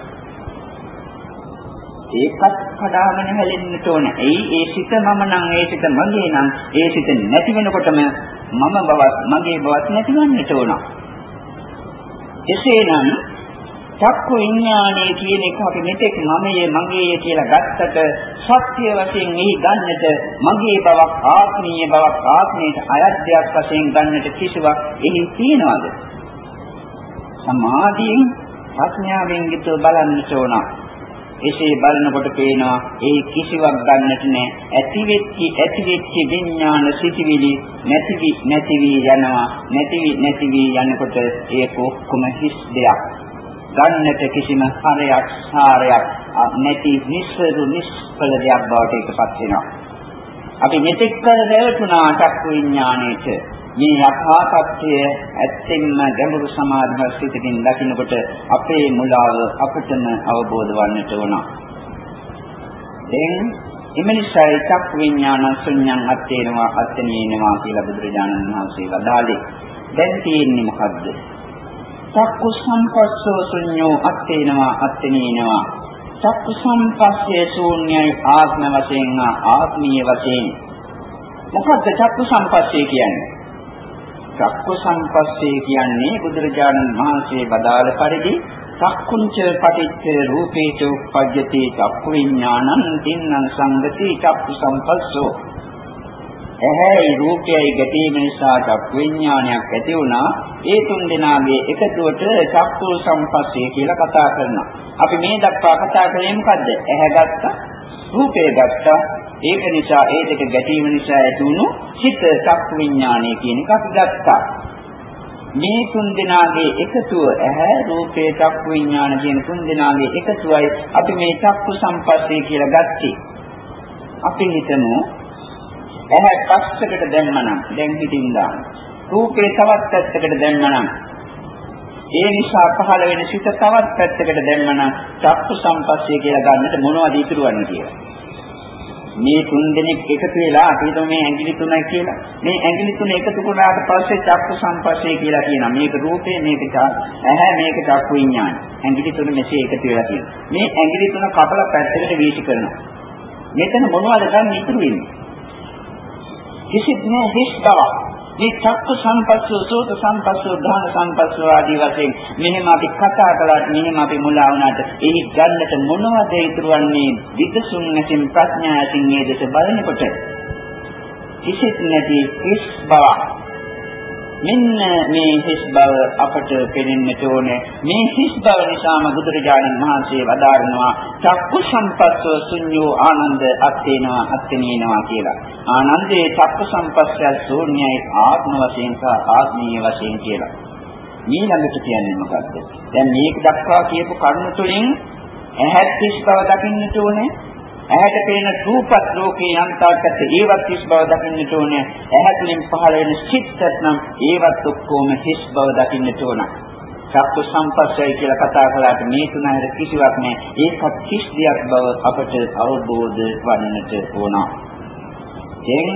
ඒකත් කඩාගෙන හැලෙන්නට ඕන. එයි ඒ සිත මම නම් ඒ සිත මගේ නම් ඒ සිත නැති වෙනකොටම මම බවත් මගේ බවත් නැතිවන්නට ඕන. එසේනම් චක්කු විඥානයේ කියන එක අපි මෙතෙක් මමයේ මගේය කියලා ගත්තට සත්‍ය වශයෙන් එහි ගන්නට මගේ බවක් ආත්මීය බවක් ආත්මයට අයත් දෙයක් වශයෙන් ගන්නට කිසිවක් එහි තියනවාද? සමාධියෙන් ප්‍රඥාවෙන් යුතුව බලන්නට ඕන. එසේ බලනකොට පේනවා ඒ කිසිවක් ගන්නට නෑ. ඇති වෙච්චි ඇති වෙච්චි විඥාන සිටිවිලි නැතිවි නැතිවි යනවා. නැතිවි නැතිවි යනකොට ඒක කොහොම හිස් දෙයක්. ගන්නට කිසිම හරයක් සාරයක් නැති නිස්සරු නිෂ්ඵල දෙයක් බවට ඒකපත් වෙනවා. අපි මෙතෙක් කල රැවටුණා චක්කු විඥාණයට මේ යථා තත්ත්වය ඇත්තෙන්ම ගැඹුරු සමාධිමත් සිතකින් දකිනකොට අපේ මුලාව අපටම අවබෝධ වන්නට ඕන. දැන් එමනිසයි චක් විඥාන ශුන්‍යං අත්තේනවා අත්තනීනවා කියලා බුදුරජාණන් වහන්සේ වදාළේ. දැන් තියෙන්නේ මොකද්ද? චක්කු සම්පස්සෝ ශුන්‍යෝ අත්තේනවා අත්තනීනවා. චක්කු සම්පස්සේ ශූන්‍යයි ආත්ම වශයෙන් ආත්මීය වශයෙන්. මොකද්ද චක්කු සම්පස්සේ කියන්නේ? චක්කු සංපස්සේ කියන්නේ බුදුරජාණන් වහන්සේ බදාළ පරිදි චක්කුංච පටිච්ච රූපේච උප්පජ්ජති චක්කු විඥානං තින්නං සංගති චක්කු සංපස්සෝ ඇහැයි රූපයයි ගැටීම නිසා චක්කු විඥානයක් ඇති වුණා. ඒ තුන් දෙනාගේ එකතුවට චක්කු සංපස්සේ කියලා කතා කරනවා. අපි මේ දක්වා කතා කරේ මොකද්ද? ඇහැ ගත්තා රූපය ගත්තා ඒක නිසා ඒ දෙක ගැටීම නිසා ඇතිවුණු චිත්ත චක්කු විඥානය කියන එක අපි ගත්තා. මේ තුන් දෙනාගේ එකතුව ඇහැ රූපේ චක්කු විඥාන කියන තුන් දෙනාගේ එකතුවයි අපි මේ චක්කු සම්පස්සේ කියලා ගත්තේ. අපි හිතමු ඇහැ පස්සකට දැම්මනම් දැන් හිතින් දාන්න. රූපේ තවත් පැත්තකට දැම්මනම් ඒ නිසා පහළ වෙන සිත තවත් පැත්තකට දැම්මනම් චක්කු සම්පස්සේ කියලා ගන්නට මොනවද ඉතුරු වෙන්නේ කියලා. මේ තුන් දෙනෙක් එකතු වෙලා අපි හිතමු මේ ඇඟිලි තුනයි කියලා. මේ ඇඟිලි තුන එකතු වුණාට පස්සේ චක්කු සංපස්සේ කියලා කියනවා. මේක රූපේ මේක ඇහැ මේක චක්කු විඥාන. ඇඟිලි තුන මෙසේ එකතු වෙලා තියෙනවා. මේ ඇඟිලි තුන කපලා පැත්තකට වීසි කරනවා. මෙතන මොනවද ගන්න ඉතුරු වෙන්නේ? කිසිත් නෑ හිස් බව. මේ චක්ක සම්පස්සෝ සෝත සම්පස්සෝ ධාන සම්පස්සෝ ආදී වශයෙන් මෙහෙම අපි කතා කළාට මෙහෙම අපි මුලා වුණාට එහි ගන්නට මොනවද ඉතුරුවන්නේ? විදසුන් නැතිනම් ප්‍රඥාසින් මේ දෙස බලනකොට. කිසිත් නැති හිස් බවක්. මෙන්න මේ හිස් බව අපට පෙනෙන්නට ඕනේ. මේ හිස් බව නිසාම බුදුරජාණන් වහන්සේ වදාරනවා චක්කු සම්පස්සෝ ශුන්‍යෝ ආනන්ද අත්ේනවා අත්ේනිනවා කියලා. ආනන්දේ චක්කු සම්පස්සය ශූන්‍යයි ආත්ම වශයෙන් සහ ආත්මීය වශයෙන් කියලා. ඊළඟට කියන්නේ මොකද්ද? දැන් මේක දක්වා කියපු කරුණු තුලින් ඇහත් හිස් බව දකින්නට ඕනේ. ඇහැට පේන රූපත් ලෝකේ යන්තාකට ඒවත් හිස් බව දකින්නට ඕනේ. ඇහැතුලින් පහළ වෙන සිත්ත් නම් ඒවත් ඔක්කොම හිස් බව දකින්නට ඕන. සත්තු සම්පස්සය කියලා කතා කළාට මේ තුන හැර කිසිවක් නැහැ. ඒකත් හිස් දෙයක් බව අපට අවබෝධ වන්නට ඕන. එන්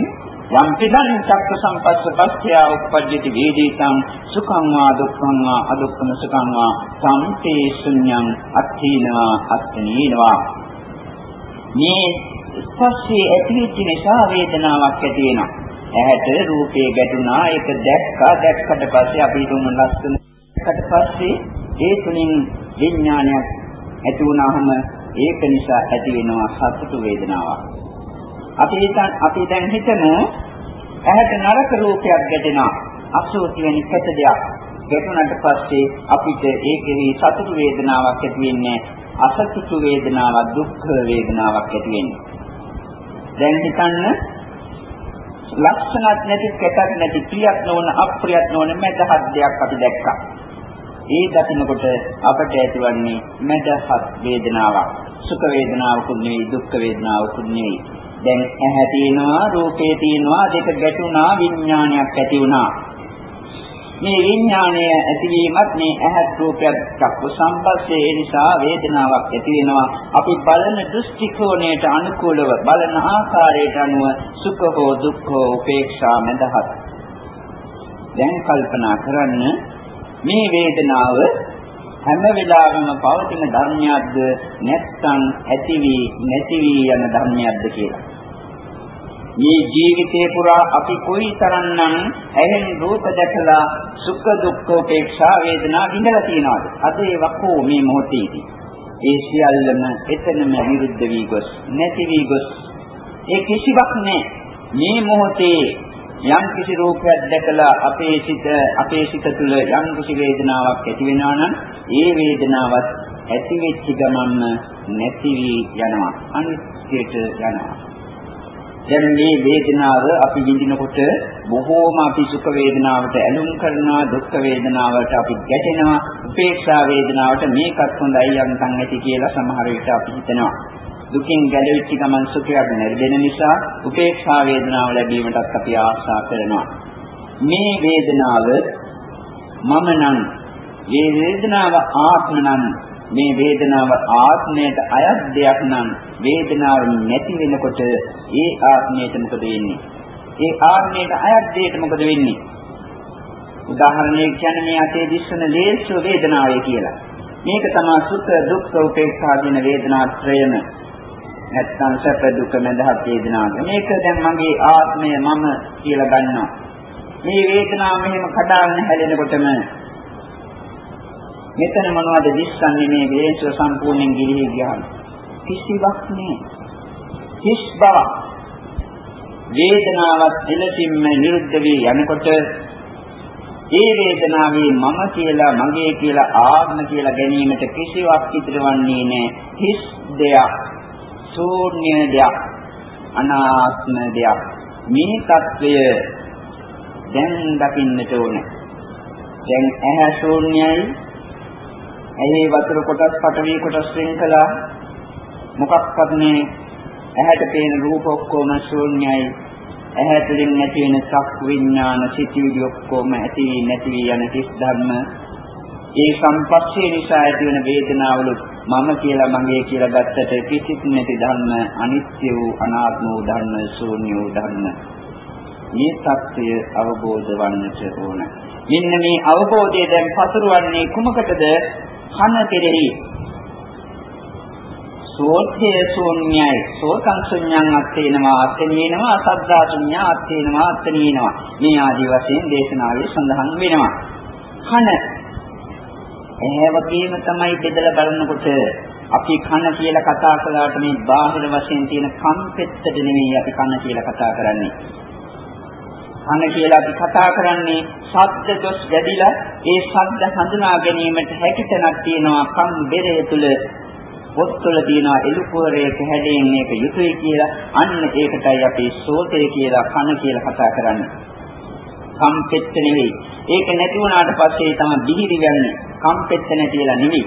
යම් පිටං චක්ක සම්පස්ස පස්ත්‍ය උපජ්ජති වේදිතං සුඛං වා දුක්ඛං වා අදුක්ඛම සුඛං වා සම්පේ ශුඤ්ඤං අත්ථීනවා අත්ථීනවා මේ ස්පර්ශයේ ඇතිවෙච්ච නිසා වේදනාවක් ඇති වෙනවා. ඇහැට රූපේ ගැටුණා ඒක දැක්කා දැක්කට පස්සේ අපි දුන්න ලස්සන දැක්කට පස්සේ ඒ තුලින් විඥානයක් ඇති වුණාම ඒක නිසා ඇති වෙනවා සතුට වේදනාවක්. අපි හිතන් අපි දැන් හිතමු ඇහැට නරක රූපයක් ගැටෙනවා අසෝති වෙන කැත දෙයක් ගැටුණාට පස්සේ අපිට ඒකෙහි සතුට වේදනාවක් ඇති වෙන්නේ අසතුටු වේදනාවක් දුක්ඛ වේදනාවක් ඇති වෙන්නේ. දැන් හිතන්න ලක්ෂණත් නැති කැටක් නැති ප්‍රියක් නොවන අප්‍රියක් නොවන මැදහත් දෙයක් අපි දැක්කා. ඒ දකින්නකොට අපට ඇතිවන්නේ මැදහත් වේදනාවක්. සුඛ වේදනාවකුත් නෙවෙයි දුක්ඛ වේදනාවකුත් නෙවෙයි. දැන් ඇහැ තියෙනවා රූපේ තියෙනවා දෙක ගැටුණා විඥානයක් ඇති වුණා. මේ විඥාණය ඇතිවීමත් මේ ඇහත් රූපයක් චක්කු සම්පස්සේ නිසා වේදනාවක් ඇති වෙනවා. අපි බලන දෘෂ්ටි කෝණයට අනුකූලව බලන ආකාරයට අනුව සුඛ හෝ දුක්ඛ හෝ උපේක්ෂා මඳහත්. දැන් කල්පනා කරන්න මේ වේදනාව හැම වෙලාවෙම පවතින ධර්මයක්ද නැත්නම් ඇති වී නැති වී යන ධර්මයක්ද කියලා. මේ ජීවිතේ පුරා අපි කොයිතරම්නම් ඇහෙන් රූප දැකලා සුඛ දුක්ඛ උපේක්ෂා වේදනා විඳලා තියෙනවද? අද ඒ වකෝ මේ මොහොතේදී. ඒ සියල්ලම එතනම විරුද්ධ වී ගොස් නැති වී ගොස් ඒ කිසිවක් නැහැ. මේ මොහොතේ යම් කිසි රූපයක් දැකලා අපේ සිත අපේ සිත තුළ යම් කිසි වේදනාවක් ඇති වෙනවා නම් ඒ වේදනාවත් ඇති වෙච්ච ගමන්ම නැති වී යනවා අනිත්‍යයට යනවා දැන් මේ වේදනාව අපි විඳිනකොට බොහෝම අපි සුඛ වේදනාවට ඇලුම් කරනවා දුක් වේදනාවට අපි ගැටෙනවා උපේක්ෂා වේදනාවට මේකත් හොඳයි යන්තම් ඇති කියලා සමහර විට අපි හිතනවා. දුකින් ගැලවිච්ච ගමන් සුඛයක් නැරෙන නිසා උපේක්ෂා වේදනාව ලැබීමටත් අපි ආශා කරනවා. මේ වේදනාව මම නම් මේ වේදනාව ආත්ම නම් මේ වේදනාව ආත්මයට අයත් දෙයක් නම් වේදනාව නැති වෙනකොට ඒ ආත්මයට මොකද වෙන්නේ? ඒ ආත්මයට අයත් දෙයට මොකද වෙන්නේ? උදාහරණයක් කියන්නේ මේ අතේ දිස්සන ලේස්ස වේදනාවයි කියලා. මේක තමයි සුඛ දුක්ඛ උපේක්ෂා කියන වේදනා ත්‍රයම. නැත්තම් සැප දුක මඳහත් වේදනාව. මේක දැන් මගේ ආත්මය මම කියලා ගන්නවා. මේ වේදනාව මෙහෙම කඩාගෙන හැලෙනකොටම මෙතන මොනවද දිස්සන්නේ? මේ වේශ සම්පූර්ණයෙන් ගිලිහි ගියාම. කිසිවක් නෑ. හිස් බව. වේදනාවත් එලෙසින්ම නිරුද්ධ වී යනකොට ඒ වේදනාවේ මම කියලා මගේ කියලා ආත්ම කියලා ගැනීමට කිසිවක් ඉතිරවන්නේ නෑ. හිස් දෙයක්. ශූන්‍ය දෙයක්. අනාත්ම දෙයක්. මේ తත්වය දැන් දකින්නට ඕනේ. දැන් ඇහැ ශූන්‍යයි ඇහි වතුර කොටස් පටවි කොටස් වෙන් කළා? මොකක්වත් මේ ඇහැට පේන රූප ඔක්කොම ශූන්‍යයි. ඇහැ තුළින් නැති වෙන සක් විඥාන සිතිවිලි ඔක්කොම ඇති නැති යන කිස් ධර්ම. ඒ සම්පස්සේ නිසා ඇති වෙන වේදනාවලු මම කියලා මගේ කියලා ගත්තට කිසිත් නැති ධර්ම අනිත්‍ය වූ අනාත්ම වූ ධර්ම ශූන්‍ය වූ ධර්ම. මේ தත්ත්වය අවබෝධ වන්නට ඕන. මෙන්න මේ අවබෝධය දැන් පසුරවන්නේ කුමකටද? කන කෙරෙහි. සෝත්‍ය ශූන්‍යයි සෝතං ශුන්‍යං අත්තේනවා අත්තේනවා සද්දා ශුන්‍යා අත්තේනවා අත්තේනවා මේ ආදි වශයෙන් දේශනාවේ සඳහන් වෙනවා. කන. එහෙවකීම තමයි බෙදලා බලනකොට අපි කන කියලා කතා කළාට මේ බාහිර වශයෙන් තියෙන කම් පෙත්තට නෙමෙයි අපි කන කියලා කතා කරන්නේ. කන කියලා අපි කතා කරන්නේ ශබ්ද දොස් ගැදිලා ඒ ශබ්ද හඳුනා ගැනීමට හැකියතනක් තියෙනවා කම් බෙරය තුල. පොත්වල තියෙනවා එළුපොරේක හැදෙන් මේක යුතුය කියලා. අන්න ඒකටයි අපි සෝතේ කියලා කන කියලා කතා කරන්නේ. කම්පෙත්ත නෙවෙයි. ඒක නැති වුණාට පස්සේ තමයි බිහිරි වෙන්නේ කම්පෙත්ත නැතිලා නෙවෙයි.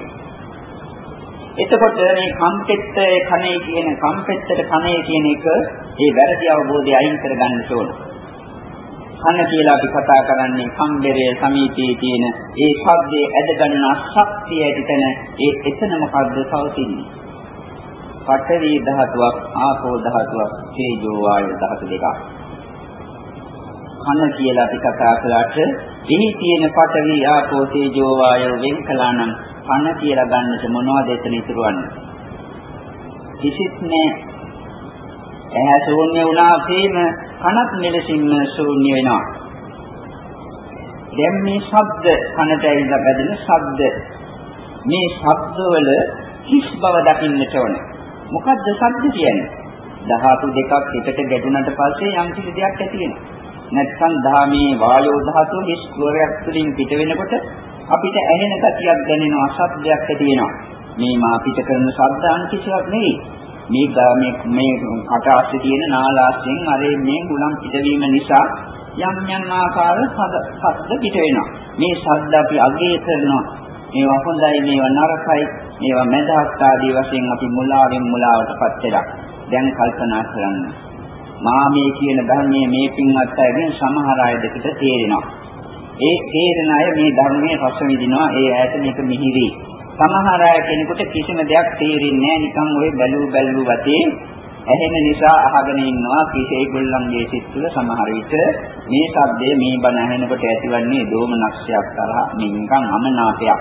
එතකොට මේ කම්පෙත්ත කනේ කියන කම්පෙත්තට කනේ කියන එක ඒ වැරදි අවබෝධය අයින් කරගන්න ඕනේ. කන කියලා අපි කතා කරන්නේ කම්බරයේ සමීපයේ තියෙන ඒ ශබ්දයේ ඇදගන්න ශක්තිය ඇතිතන ඒ එතන මොකද්ද පවතින්නේ? පඨවි ධාතුවක් ආපෝ ධාතුවක් තේජෝ වායු ධාතු දෙකක්. කන කියලා අපි කතා කළාට එහි තියෙන පඨවි ආපෝ තේජෝ වායු වෙන් කළා නම් කන කියලා ගන්නට මොනවද එතන ඉතුරුවන්නේ? කිසිත් නෑ. ඇහැ ශූන්‍ය වුණා තේම කනත් මෙලෙසින්ම ශූන්‍ය වෙනවා. දැන් මේ ශබ්ද කනට ඇවිල්ලා බැදෙන ශබ්ද මේ ශබ්දවල කිස් බව දකින්නට ඕනේ. මොකද්ද ශබ්ද කියන්නේ? ධාතු දෙකක් එකට ගැටුණට පස්සේ යම් කිසි දෙයක් ඇති වෙනවා. නැත්නම් ධාමී වායෝ ධාතුව හිස් ක්ලෝරයක් තුළින් පිට වෙනකොට අපිට ඇහෙන ගතියක් දැනෙනවා ශබ්දයක් ඇති වෙනවා. මේ මා පිට කරන ශබ්ද අන් කිසිවක් නෙවෙයි. මේ මේ මේ කට ඇස්සේ තියෙන නාලාස්යෙන් අර මේ ගුණම් පිටවීම නිසා යම් යම් ආකාර ශබ්ද පිට වෙනවා. මේ ශබ්ද අපි අගය කරනවා. මේවා හොඳයි මේවා නරකයි මේවා මැදහත් ආදී වශයෙන් අපි මුලාවෙන් මුලාවටපත් වෙලා දැන් කල්පනා කරන්න. මා මේ කියන ධර්මයේ මේ පින්වත් අයගෙන් සමහර අය දෙකට තේරෙනවා. ඒ තේරෙන අය මේ ධර්මයේ රස විඳිනවා ඒ ඇයට මේක මිහිරි. සමහර අය කෙනෙකුට කිසිම දෙයක් තේරෙන්නේ නැහැ. නිකන් ওই බැලූ බැලූ වතේ ඇහෙන නිසා අහගෙන ඉන්නවා කිසේ ගොල්ලන්ගේ සිත් තුළ සමහර විට මේ ශබ්දය මේ බණ ඇහෙනකොට ඇතිවන්නේ දෝමනක්ෂයක් තරහ නිකන් අමනාපයක්.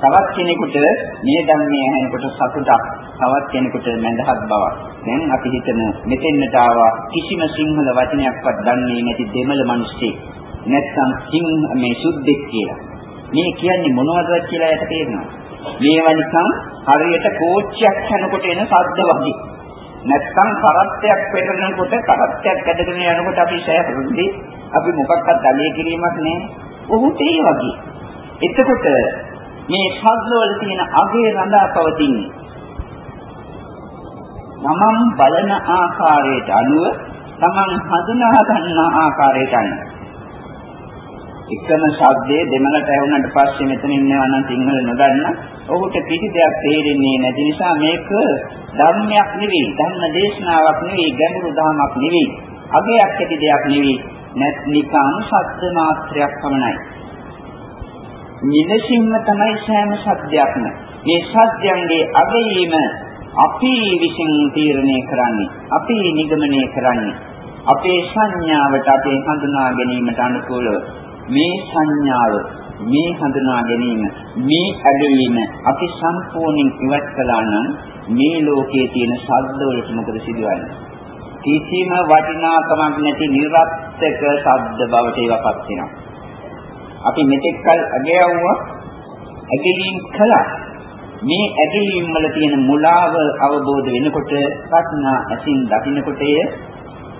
තවත් කෙනෙකුට මේ ධර්මයේ ඇහෙනකොට සතුටක්. තවත් කෙනෙකුට මඳහත් බවක්. දැන් අපි හිතමු මෙතෙන්නට ආවා කිසිම සිංහල වචනයක්වත් දන්නේ නැති දෙමළ මිනිස්සෙක් නැත්නම් සිංහ මේ සුද්දෙක් කියලා. මේ කියන්නේ මොනවද කියලා යට තේරෙනවා. මේවා නිකන් හරියට කෝච්චියක් යනකොට එන ශබ්ද වගේ. නැත්තම් කරත්තයක් පෙරනකොට කරත්තයක් ඇදගෙන යනකොට අපි සෑහරුද්දී අපි මොකක්වත් අලිය කිරීමක් නැහැ. ඔහුට ඒ වගේ. එතකොට මේ ශබ්ද වල තියෙන අගේ රඳා පවතින්නේ. තමන් බලන ආකාරයට අනුව තමන් හඳුනා ගන්න ආකාරයට අනුව එකම ශබ්දයේ දෙමළට ඇහුනට පස්සේ මෙතන ඉන්නවා නම් සිංහල නොදන්න. ඔහුට කිසි දෙයක් තේරෙන්නේ නැති නිසා මේක ධර්මයක් නෙවෙයි ධර්ම දේශනාවක් නෙවෙයි ගැඹුරු ධර්මයක් නෙවෙයි. අගයක් ඇති දෙයක් නෙවෙයි. නැත්නිකං ශබ්ද මාත්‍රයක් පමණයි. නිලසින්ම තමයි සෑම ශබ්දයක්ම මේ ශබ්දයන්ගේ අගයීම අපි විසින් තීරණය කරන්නේ අපි නිගමනය කරන්නේ. අපේ සංඥාවට අපේ හඳුනා ගැනීමට අනුකූලව. මේ සංඥාව මේ හඳුනා ගැනීම මේ ඇලවීම අපි සම්පූර්ණයෙන් ඉවත් කළා නම් මේ ලෝකයේ තියෙන ශබ්ද වලට මොකද සිදුවන්නේ? කිසිම වටිනාකමක් නැති නිර්වත්තක ශබ්ද බවට ඒවාපත් වෙනවා. අපි මෙතෙක්කල් අගයවුවා ඇගලීම් කළා. මේ ඇගලීම් වල තියෙන මුලාව අවබෝධ වෙනකොට ප්‍රඥා ඇසින් දකින්නකොට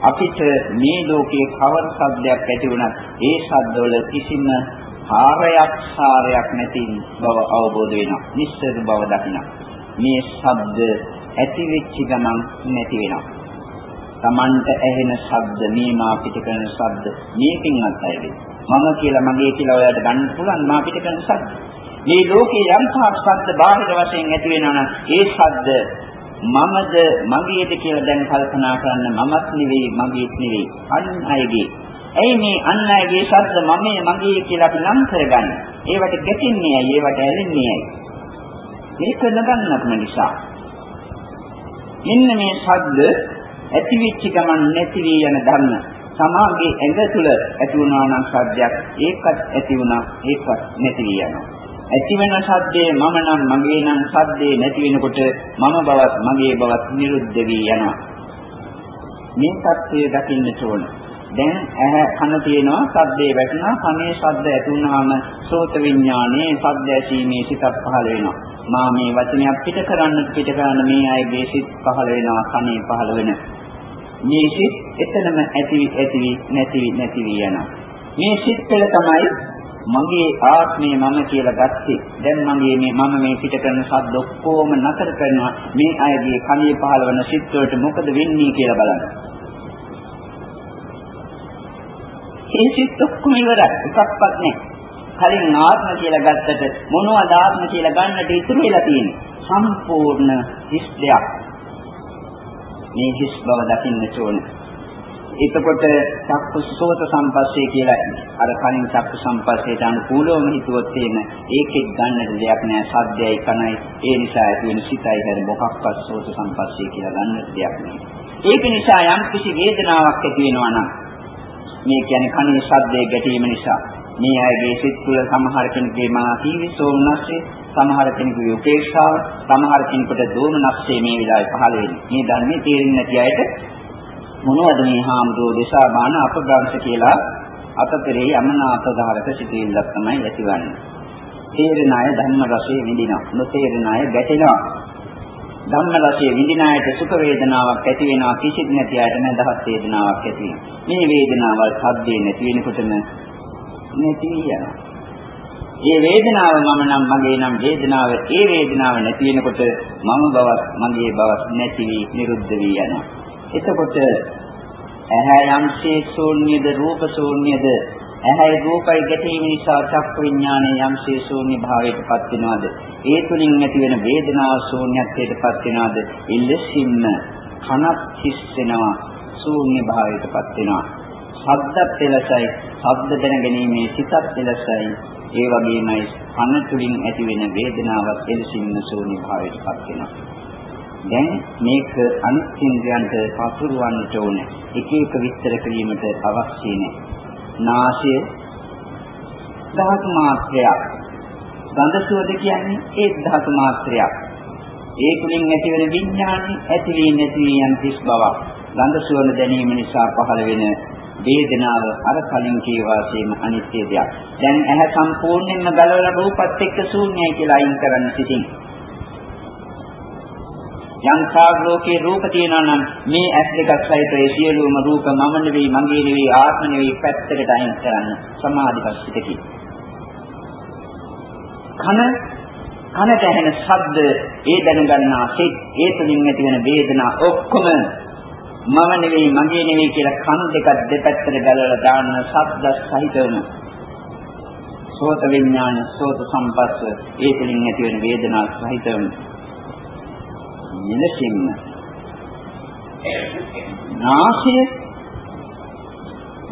අපිට මේ ලෝකයේ කවර සද්දයක් ඇති වුණත් ඒ සද්දවල කිසිම හාරයක් සාරයක් නැති බව අවබෝධ වෙනවා. නිශ්චල බව දකිනවා. මේ ශබ්ද ඇති වෙච්ච ගමන් නැති වෙනවා. Tamanට ඇහෙන ශබ්ද මේ මා පිට කරන ශබ්ද මේකින්වත් ඇයිද? මම කියලා මගේ කියලා ඔයාලට ගන්න පුළුවන් මා පිට කරන ශබ්ද. මේ ලෝකේ යම් තාක් ශබ්ද බාහිර වශයෙන් ඇති වෙනවා නම් ඒ ශබ්ද මමද මගේද කියලා දැන් කල්පනා කරන්න මමත් නෙවෙයි මගේත් නෙවෙයි අන් අයගේ. ඇයි මේ අන් අයගේ ශබ්ද මමේ මගේ කියලා අපි නම් කරගන්නේ? ඒවට ගැටෙන්නේ ඇයි? ඒවට ඇලෙන්නේ ඇයි? ඒක නගන්නක්ම නිසා. මෙන්න මේ ශබ්ද ඇති වෙච්ච ගමන් නැති වී යන ධර්ම සමාගයේ ඇඟ තුල ඇති වුණා නම් ශබ්දයක් ඒකත් ඇති වුණා ඒකත් නැති වී යනවා. ඇතිවෙන සද්දේ මම නම් මගේ නම් සද්දේ නැති වෙනකොට මම බවත් මගේ බවත් නිරුද්ධ වී යනවා. මේ தත්ත්වය දකින්නට ඕන. දැන් ඇහැ කන තියෙනවා සද්දේ වැටෙනවා කනේ ශබ්ද ඇති වුනහම සෝත විඥානයේ ශබ්ද ඇසීමේ සිතක් පහළ වෙනවා. මා මේ වචනයක් පිට කරන්න පිට කරන්න මේ අයගේ සිත් පහළ වෙනවා කනේ පහළ වෙන. මේ සිත් එතනම ඇති ඇති නැති නැති යනවා. මේ සිත් පෙළ තමයි මගේ ආත්මය මම කියලා ගත්තේ. දැන් මගේ මේ මම මේ පිට කරන ශබ්ද ඔක්කොම නතර කරනවා. මේ අයගේ කණේ පහළ වෙන සිත් වලට මොකද වෙන්නේ කියලා බලන්න. මේ සිත් ඔක්කොම ඉවරයි. එකක්වත් නැහැ. කලින් ආත්ම කියලා ගත්තට මොනවද ආත්ම කියලා ගන්නට ඉතුරු වෙලා තියෙන්නේ? සම්පූර්ණ හිස් දෙයක්. මේ හිස් බව දකින්න ඕනේ. එතකොට චක්කු සෝත සම්පස්සේ කියලා අර කලින් චක්කු සම්පස්සේට අනුකූලවම හිතුවොත් එන ඒකෙත් ගන්නට දෙයක් නෑ සද්දයයි කනයි. ඒ නිසා ඇති වෙන සිතයි හැර මොකක්වත් සෝත සම්පස්සේ කියලා ගන්නට දෙයක් නෑ. ඒක නිසා යම් කිසි වේදනාවක් ඇති වෙනවා නම් මේ කියන්නේ කනේ ශබ්දයේ ගැටීම නිසා මේ අයගේ සිත් තුළ සමහර කෙනෙකුගේ මා කීවේ සෝමනස්සේ සමහර කෙනෙකුගේ උපේක්ෂාව සමහර කෙනෙකුට දෝමනස්සේ මේ විලාවේ පහළ වෙන්නේ. මේ ධර්මයේ තේරෙන්නේ නැති අයට මොනවද මේ හාමුදුරුවෝ දේශා බාන අපග්‍රාංශ කියලා අතපෙරේ යමනාප ධාරක සිටිල්ලක් තමයි ඇතිවන්නේ. තේරෙන අය ධම්ම රසයේ විඳිනවා. නොතේරෙන අය ගැටෙනවා. ධම්ම රසයේ විඳින අයට සුඛ වේදනාවක් ඇති වෙනවා කිසිත් නැති අයට නැදහත් වේදනාවක් ඇති වෙනවා. මේ වේදනාවල් සද්දේ නැති වෙනකොටම නැති යනවා. මේ වේදනාව මම නම් මගේ නම් වේදනාව ඒ වේදනාව නැති වෙනකොට මම බවත් මගේ බවත් නැති වී නිරුද්ධ වී යනවා. එතකොට ඇහැ යම්සේ ශූන්‍යද රූප ශූන්‍යද ඇහැයි රූපයි ගැටීම නිසා චක්ක විඥානයේ යම්සේ ශූන්‍ය භාවයටපත් වෙනවද? ඒ තුලින් ඇති වෙන වේදනාව ශූන්‍යත්වයටපත් වෙනවද? ඉල්ලසින්න කනත් හිස් වෙනවා ශූන්‍ය භාවයටපත් වෙනවා. ශබ්දත් එලසයි ශබ්ද දැන ගැනීමේ සිතත් එලසයි. ඒ වගේමයි කන තුලින් ඇති වෙන වේදනාවත් එලසින්න ශූන්‍ය භාවයටපත් වෙනවා. දැන් මේක අනිත් ඉන්ද්‍රයන්ට පතුරවන්නට ඕනේ. එක එක විස්තර කිරීමට අවශ්‍ය නැහැ. නාසය ධාතු මාත්‍රයක්. ගන්ධ සුවඳ කියන්නේ ඒ ධාතු මාත්‍රයක්. ඒ තුලින් ඇතිවන විඥානි ඇති වී නැති වී යන තිස් බවක්. ගන්ධ සුවඳ දැනීම නිසා පහළ වෙන වේදනාව අර කලින් කී වාසයේම අනිත්‍ය දෙයක්. දැන් ඇහැ සම්පූර්ණයෙන්ම ගලවලා රූපත් එක්ක ශූන්‍යයි කියලා අයින් කරන්න සිටින්. යම් සාග්‍රෝකේ රූප තියෙනවා නම් මේ ඇස් දෙකක් සහිත ඒ සියලුම රූප මම නෙවෙයි මගේ නෙවෙයි ආත්ම නෙවෙයි පැත්තකට අයින් කරන්න සමාධිපස්සිතකි. කන කනට ඇහෙන ශබ්ද ඒ දැනගන්නා සිත් ඒ තුලින් ඇති වෙන වේදනා ඔක්කොම මම නෙවෙයි මගේ නෙවෙයි කියලා කන් දෙක දෙපැත්තට ගලවලා දාන්න ශබ්ද සහිතවම සෝත විඥාන සෝත සම්පස්ස ඒ තුලින් ඇති වෙන වේදනා සහිතවම මෙලෙසින්ම නාසය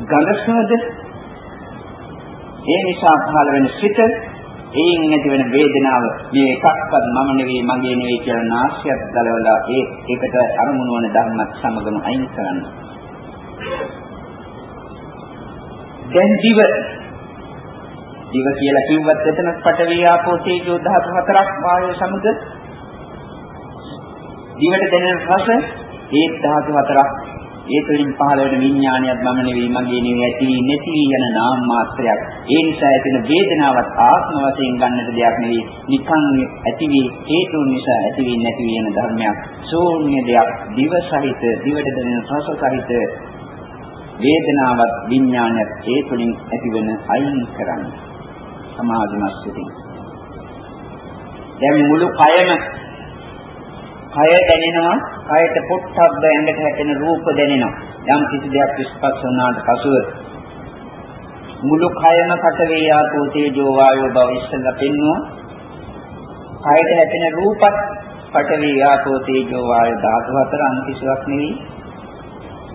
ගලසවද ඒ නිසා පහළ වෙන සිත ඒයින් නැති වෙන වේදනාව මේ එකක්වත් මම නෙවෙයි මගේ නෙවෙයි කියලා නාස්‍යයක් ගලවලා ඒ ඒකට අරමුණු වන ධර්මත් සමගම අයින් කරන්න. දැන් ජීව ජීව කියලා කිව්වත් එතන පටවිය ආපෝ තේජෝ ධාතු හතරක් වායු සමග දිවට දැනෙන රස ඒ ධාතු හතරක්. ඒ තුළින් පහළ වෙන විඥානයත් මම නෙවෙයි මගේ නෙවෙයි ඇති නැති යන නාම මාත්‍රයක්. ඒ නිසා ඇතින වේදනාවත් ආත්ම වශයෙන් ගන්නට දෙයක් නෙවෙයි. නිකන් ඇති වී හේතුන් නිසා ඇති වී නැති වෙන ධර්මයක්. ශූන්‍ය දෙයක් දිව සහිත දිවට දැනෙන රස සහිත වේදනාවත් විඥානයත් ඒ තුළින් ඇතිවන අයින් කරන්න. සමාධිමත් සිටින් දැන් මුළු කයම කය දැනෙනවා, කයට පොට්ටබ්බ ඇඟට හැපෙන රූප දැනෙනවා. යම් කිසි දෙයක් ස්පර්ශ වුණාට පසුව මුළු කයම කට වේ ආපෝ තේජෝ වායෝ බව ඉස්සෙල්ලා පෙන්වුවා. කයට හැපෙන රූපත් පඨවි ආපෝ තේජෝ වායෝ ධාතු හතර අන් කිසිවක් නෙවෙයි.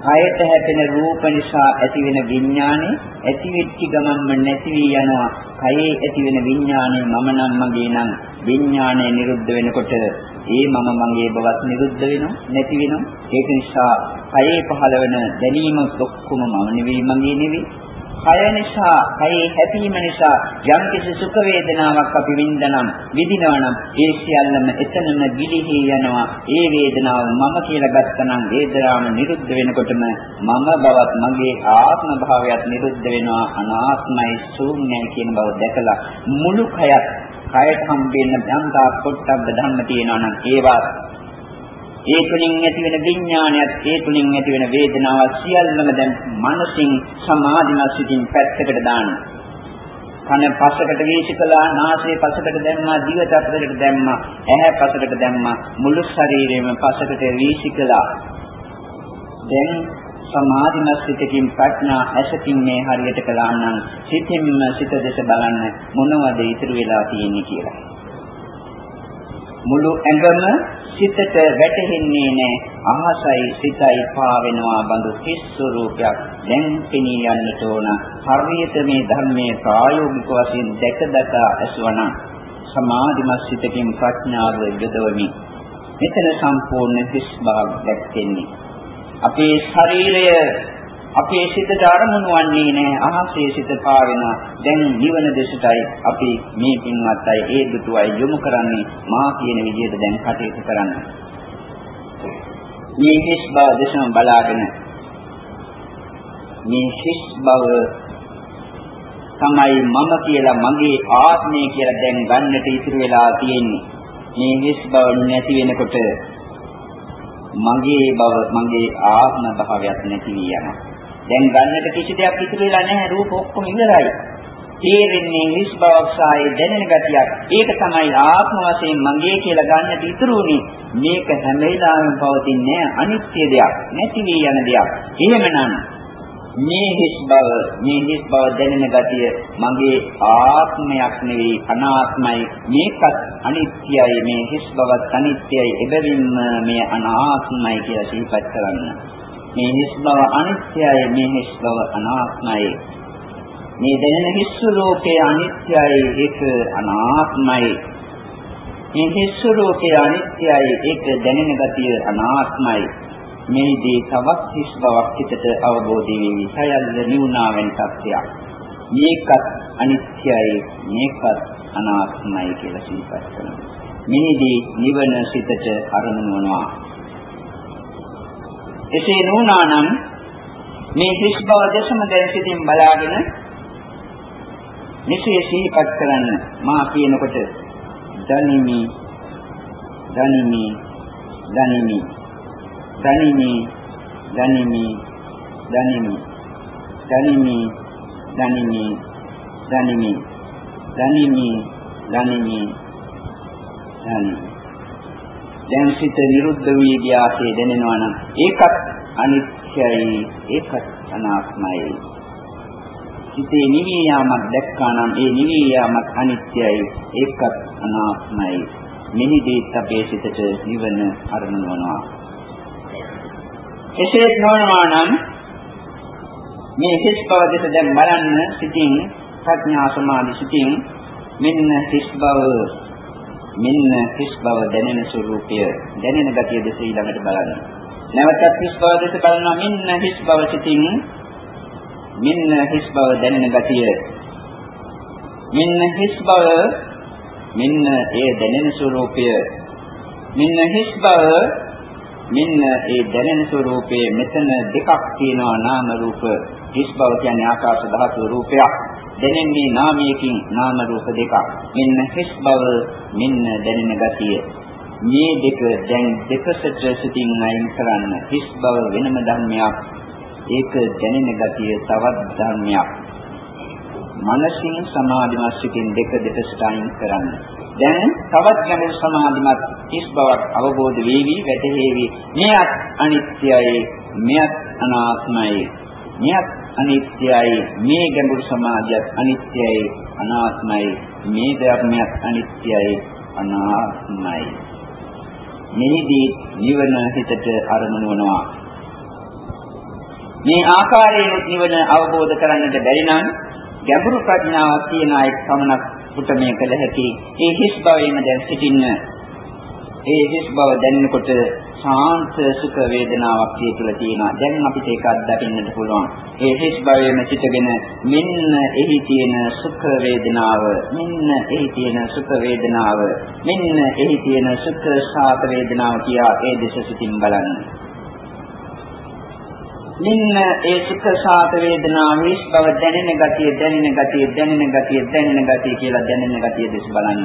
කයට හැපෙන රූප නිසා ඇතිවෙන විඥානේ ඇති වෙච්ච ගමන්ම නැති වී යනවා. කයේ ඇතිවෙන විඥානේ මම නම් මගේ නම් විඥානේ නිරුද්ධ වෙනකොට ඒ මම මගේ බවත් නිරුද්ධ වෙනවා නැති වෙනවා ඒක නිසා කයේ පහළ වෙන දැනීම ඔක්කොම මම නෙවෙයි මගේ නෙවෙයි. කය නිසා, කයේ හැපීම නිසා යම් කිසි සුඛ වේදනාවක් අපි විඳනනම්, විඳිනවනම් ඒ සියල්ලම එතනම ගිලිහි යනවා. ඒ වේදනාව මම කියලා ගත්තනම් වේදනාව නිරුද්ධ වෙනකොටම මම බවත් මගේ ආත්ම භාවයත් නිරුද්ධ වෙනවා. අනාත්මයි ශූන්‍යයි කියන බව දැකලා මුළු කයත් කයට හම්බෙන්න ධම්තා පොට්ටබ්බ ධම්ම තියෙනවා නම් ඒවා ඒ තුලින් ඇති වෙන විඥානයත් ඒ තුලින් ඇති වෙන වේදනාවත් සියල්ලම දැන් මනසින් සමාධිමත් සිතින් පැත්තකට දානවා. කන පසකට වීසිකලා නාසය පසකට දැම්මා දිව පසකට දැම්මා ඇහැ පසකට දැම්මා මුළු ශරීරයම පසකට වීසිකලා දැන් සමාධිමත් සිතකින් ප්‍රඥා ඇසකින් මේ හරියට කළා නම් සිතින්ම සිත දෙස බලන්න මොනවද ඉතුරු වෙලා තියෙන්නේ කියලා. මුළු ඇඟම සිතට වැටෙන්නේ නැහැ. අහසයි සිතයි පාවෙනවා බඳු හිස් ස්වરૂපයක් දැන් පෙනී යන්නට ඕන. හරියට මේ ධර්මයේ ප්‍රායෝගික වශයෙන් දැක දැක ඇසවනම් සමාධිමත් සිතකින් ප්‍රඥාව යොදවමි. මෙතන සම්පූර්ණ හිස් බවක් දැක්කෙන්නේ. අපේ ශරීරය අපේ සිතට අරමුණු වන්නේ නැහැ. අහසේ සිත පාවෙන දැන් නිවන දෙසටයි අපි මේ පින්වත් අය ඒ දුටුවයි යොමු කරන්නේ. මා කියන විදිහට දැන් කටයුතු කරන්න. මේ හිස් බව දෙසම බලාගෙන මේ හිස් බව තමයි මම කියලා මගේ ආත්මය කියලා දැන් ගන්නට ඉතුරු වෙලා තියෙන්නේ. මේ හිස් බව නැති වෙනකොට මගේ බව මගේ ආත්ම භාවයක් නැති වී යනවා. දැන් ගන්නට කිසි දෙයක් ඉතුරු වෙලා නැහැ රූප ඔක්කොම ඉවරයි. තේරෙන්නේ හිස් බවක් සායේ දැනෙන ගතියක්. ඒක තමයි ආත්ම වශයෙන් මගේ කියලා ගන්නට ඉතුරු උනේ. මේක හැම වෙලාවෙම පවතින්නේ අනිත්‍ය දෙයක්, නැති වී යන දෙයක්. එහෙමනම් මේ හිස් බව මේ හිස් බව දැනෙන ගතිය මගේ ආත්මයක් නෙවෙයි අනාත්මයි මේකත් අනිත්‍යයි මේ හිස් බවත් අනිත්‍යයි එබැවින්ම මේ අනාත්මයි කියලා සිහිපත් කරන්න මේ හිස් බව අනිත්‍යයි මේ හිස් බව අනාත්මයි මේ දැනෙන හිස් රූපේ අනිත්‍යයි ඒක අනාත්මයි මේ හිස් රූපේ අනිත්‍යයි ඒක දැනෙන ගතිය අනාත්මයි මේදී තවත් හිස් බවක් හිතට අවබෝධ වෙවි. සයල්ල නිවුණා වෙන සත්‍යයක්. මේකත් අනිත්‍යයි මේකත් අනාත්මයි කියලා සිහිපත් කරනවා. මේදී නිවන සිතට අරමුණු වනවා. එසේ නොවුනා නම් මේ හිස් බව දැසම දැන් සිතින් බලාගෙන මෙසේ සිහිපත් කරන්න මා කියනකොට දනිමි දනිමි දනිමි දනිමි දනිමි දනිමි දනිමි දනිමි දනිමි දනිමි දනිමි දනිමි දැන් සිත නිරුද්ධ වී ගියාසේ දැනෙනවා නම් ඒකත් අනිත්‍යයි ඒකත් අනාත්මයි. සිතේ නිවී යාමක් දැක්කා නම් ඒ නිවී යාමක් අනිත්‍යයි ඒකත් අනාත්මයි. මෙහිදී අපේ සිතට නිවන අරමුණ වනවා එසේත් නොවනවා නම් මේ හිස් බව දෙස දැන් බලන්න සිටින් ප්‍රඥා සමාධි සිටින් මෙන්න හිස් බව මෙන්න හිස් බව දැනෙන ස්වરૂපය දැනෙන ගතිය දෙස ඊළඟට බලන්න. නැවතත් හිස් බව දෙස බලනවා. මෙන්න හිස් බව සිතින් මෙන්න හිස් බව දැනෙන ගතිය. මෙන්න හිස් බව මෙන්න ඒ දැනෙන ස්වરૂපය මෙන්න හිස් බව මෙන්න ඒ දැනෙන ස්වરૂපයේ මෙතන දෙකක් තියෙනවා නාම රූප. හිස් බව කියන්නේ ආකාශ ධාතු රූපයක්. දැනෙන්නේ නාමයකින් නාම රූප දෙකක්. මෙන්න හිස් බව මෙන්න දැනෙන ගතිය. මේ දෙක දැන් දෙකසට සිටින් අයින් කරන්න හිස් බව වෙනම ධර්මයක්. ඒක දැනෙන ගතිය තවත් ධර්මයක්. මනසින් සමාධිමත් සිටින් දෙක දෙකසට අයින් කරන්න. දැන් තවත් ගැඹුරු සමාධිමත් හිස් බවක් අවබෝධ වේවි වැටහෙවි. මෙයත් අනිත්‍යයි මෙයත් අනාත්මයි. මෙයත් අනිත්‍යයි. මේ ගැඹුරු සමාධියත් අනිත්‍යයි. අනාත්මයි. මේ ධර්මයක් අනිත්‍යයි. අනාත්මයි. මෙහිදී නිවන හිතට අරමුණු වෙනවා. මේ ආකාරයෙන් නිවන අවබෝධ කරගන්නට බැරි නම් ගැඹුරු ප්‍රඥාවක් තියන අය පමණක් පුත මේ කළ හැකි ඒ හිස් භවයේම දැන් සිටින්න. ඒ හිස් බව දැනෙනකොට සාන්ත සුඛ වේදනාවක් ඒ තුළ තියෙනවා. දැන් අපිට ඒක අත්දකින්නට පුළුවන්. ඒ හිස් භවයේම සිටගෙන මෙන්න එහි තියෙන සුඛ වේදනාව, මෙන්න එහි තියෙන සුඛ වේදනාව, මෙන්න එහි තියෙන සුඛ සාත වේදනාව කියා ඒ දෙස සිටින් බලන්න. මෙන්න ඒ සුඛ සාත වේදනාව හිස් බව දැනෙන ගතිය, දැනෙන ගතිය, දැනෙන ගතිය, දැනෙන ගතිය කියලා දැනෙන ගතිය දෙස බලන්න.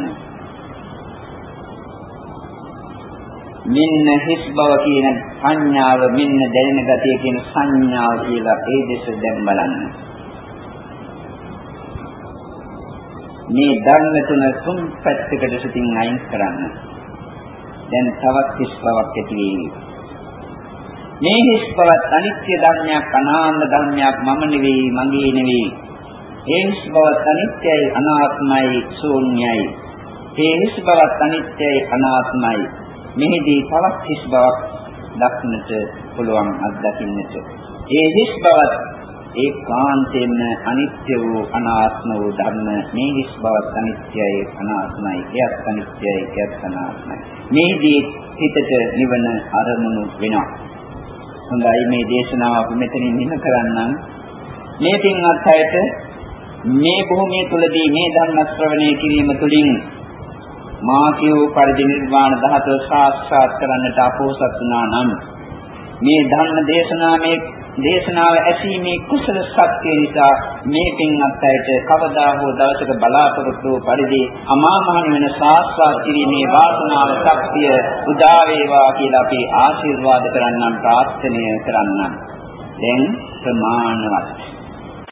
මෙන්න හිස් බව කියන සංඥාව මෙන්න දැනෙන ගතිය කියන සංඥාව කියලා ඒ දෙස දැන් බලන්න. මේ ධර්ම තුන තුන් පැත්තකට සිටින් අයින් කරන්න. දැන් තවත් හිස් බවක් ඇති වෙයි. මේ හිස් බවත් අනිත්‍ය ධර්මයක් අනාත්ම ධර්මයක් මම නෙවෙයි මගේ නෙවෙයි. ඒ හිස් බවත් අනිත්‍යයි අනාත්මයි ශූන්‍යයි. ඒ හිස් බවත් අනිත්‍යයි අනාත්මයි මෙහිදී තවත් හිස් බවක් දක්නට පුළුවන් අත්දකින්නට. ඒ හිස් බවත් ඒකාන්තයෙන්ම අනිත්‍ය වූ අනාත්ම වූ ධර්ම මේ හිස් බවත් අනිත්‍යයි අනාත්මයි එයත් අනිත්‍යයි එයත් අනාත්මයි. මේදී හිතට නිවන අරමුණු වෙනවා. හොඳයි මේ දේශනාව අපි මෙතනින් නිම කරන්නම්. මේ පින්වත් අයට මේ භූමිය තුලදී මේ ධර්ම ශ්‍රවණය කිරීම තුළින් මා කියෝ පරිදි නිර්වාණ ධාතුව සාක්ෂාත් කරන්නට අපෝසත් වුණා නම් මේ ධර්ම දේශනාවේ දේශනාව ඇසීමේ කුසල ශක්තිය නිසා මේකෙන් අත්හැට කවදා හෝ දවසක බලාපොරොත්තු පරිදි අමා මහ නිවන සාක්ෂාත් කිරීමේ වාසනාව ශක්තිය උදා වේවා කියලා අපි ආශිර්වාද කරන්නම් ප්‍රාර්ථනා කරන්නම්. දැන් ප්‍රමාණවත්.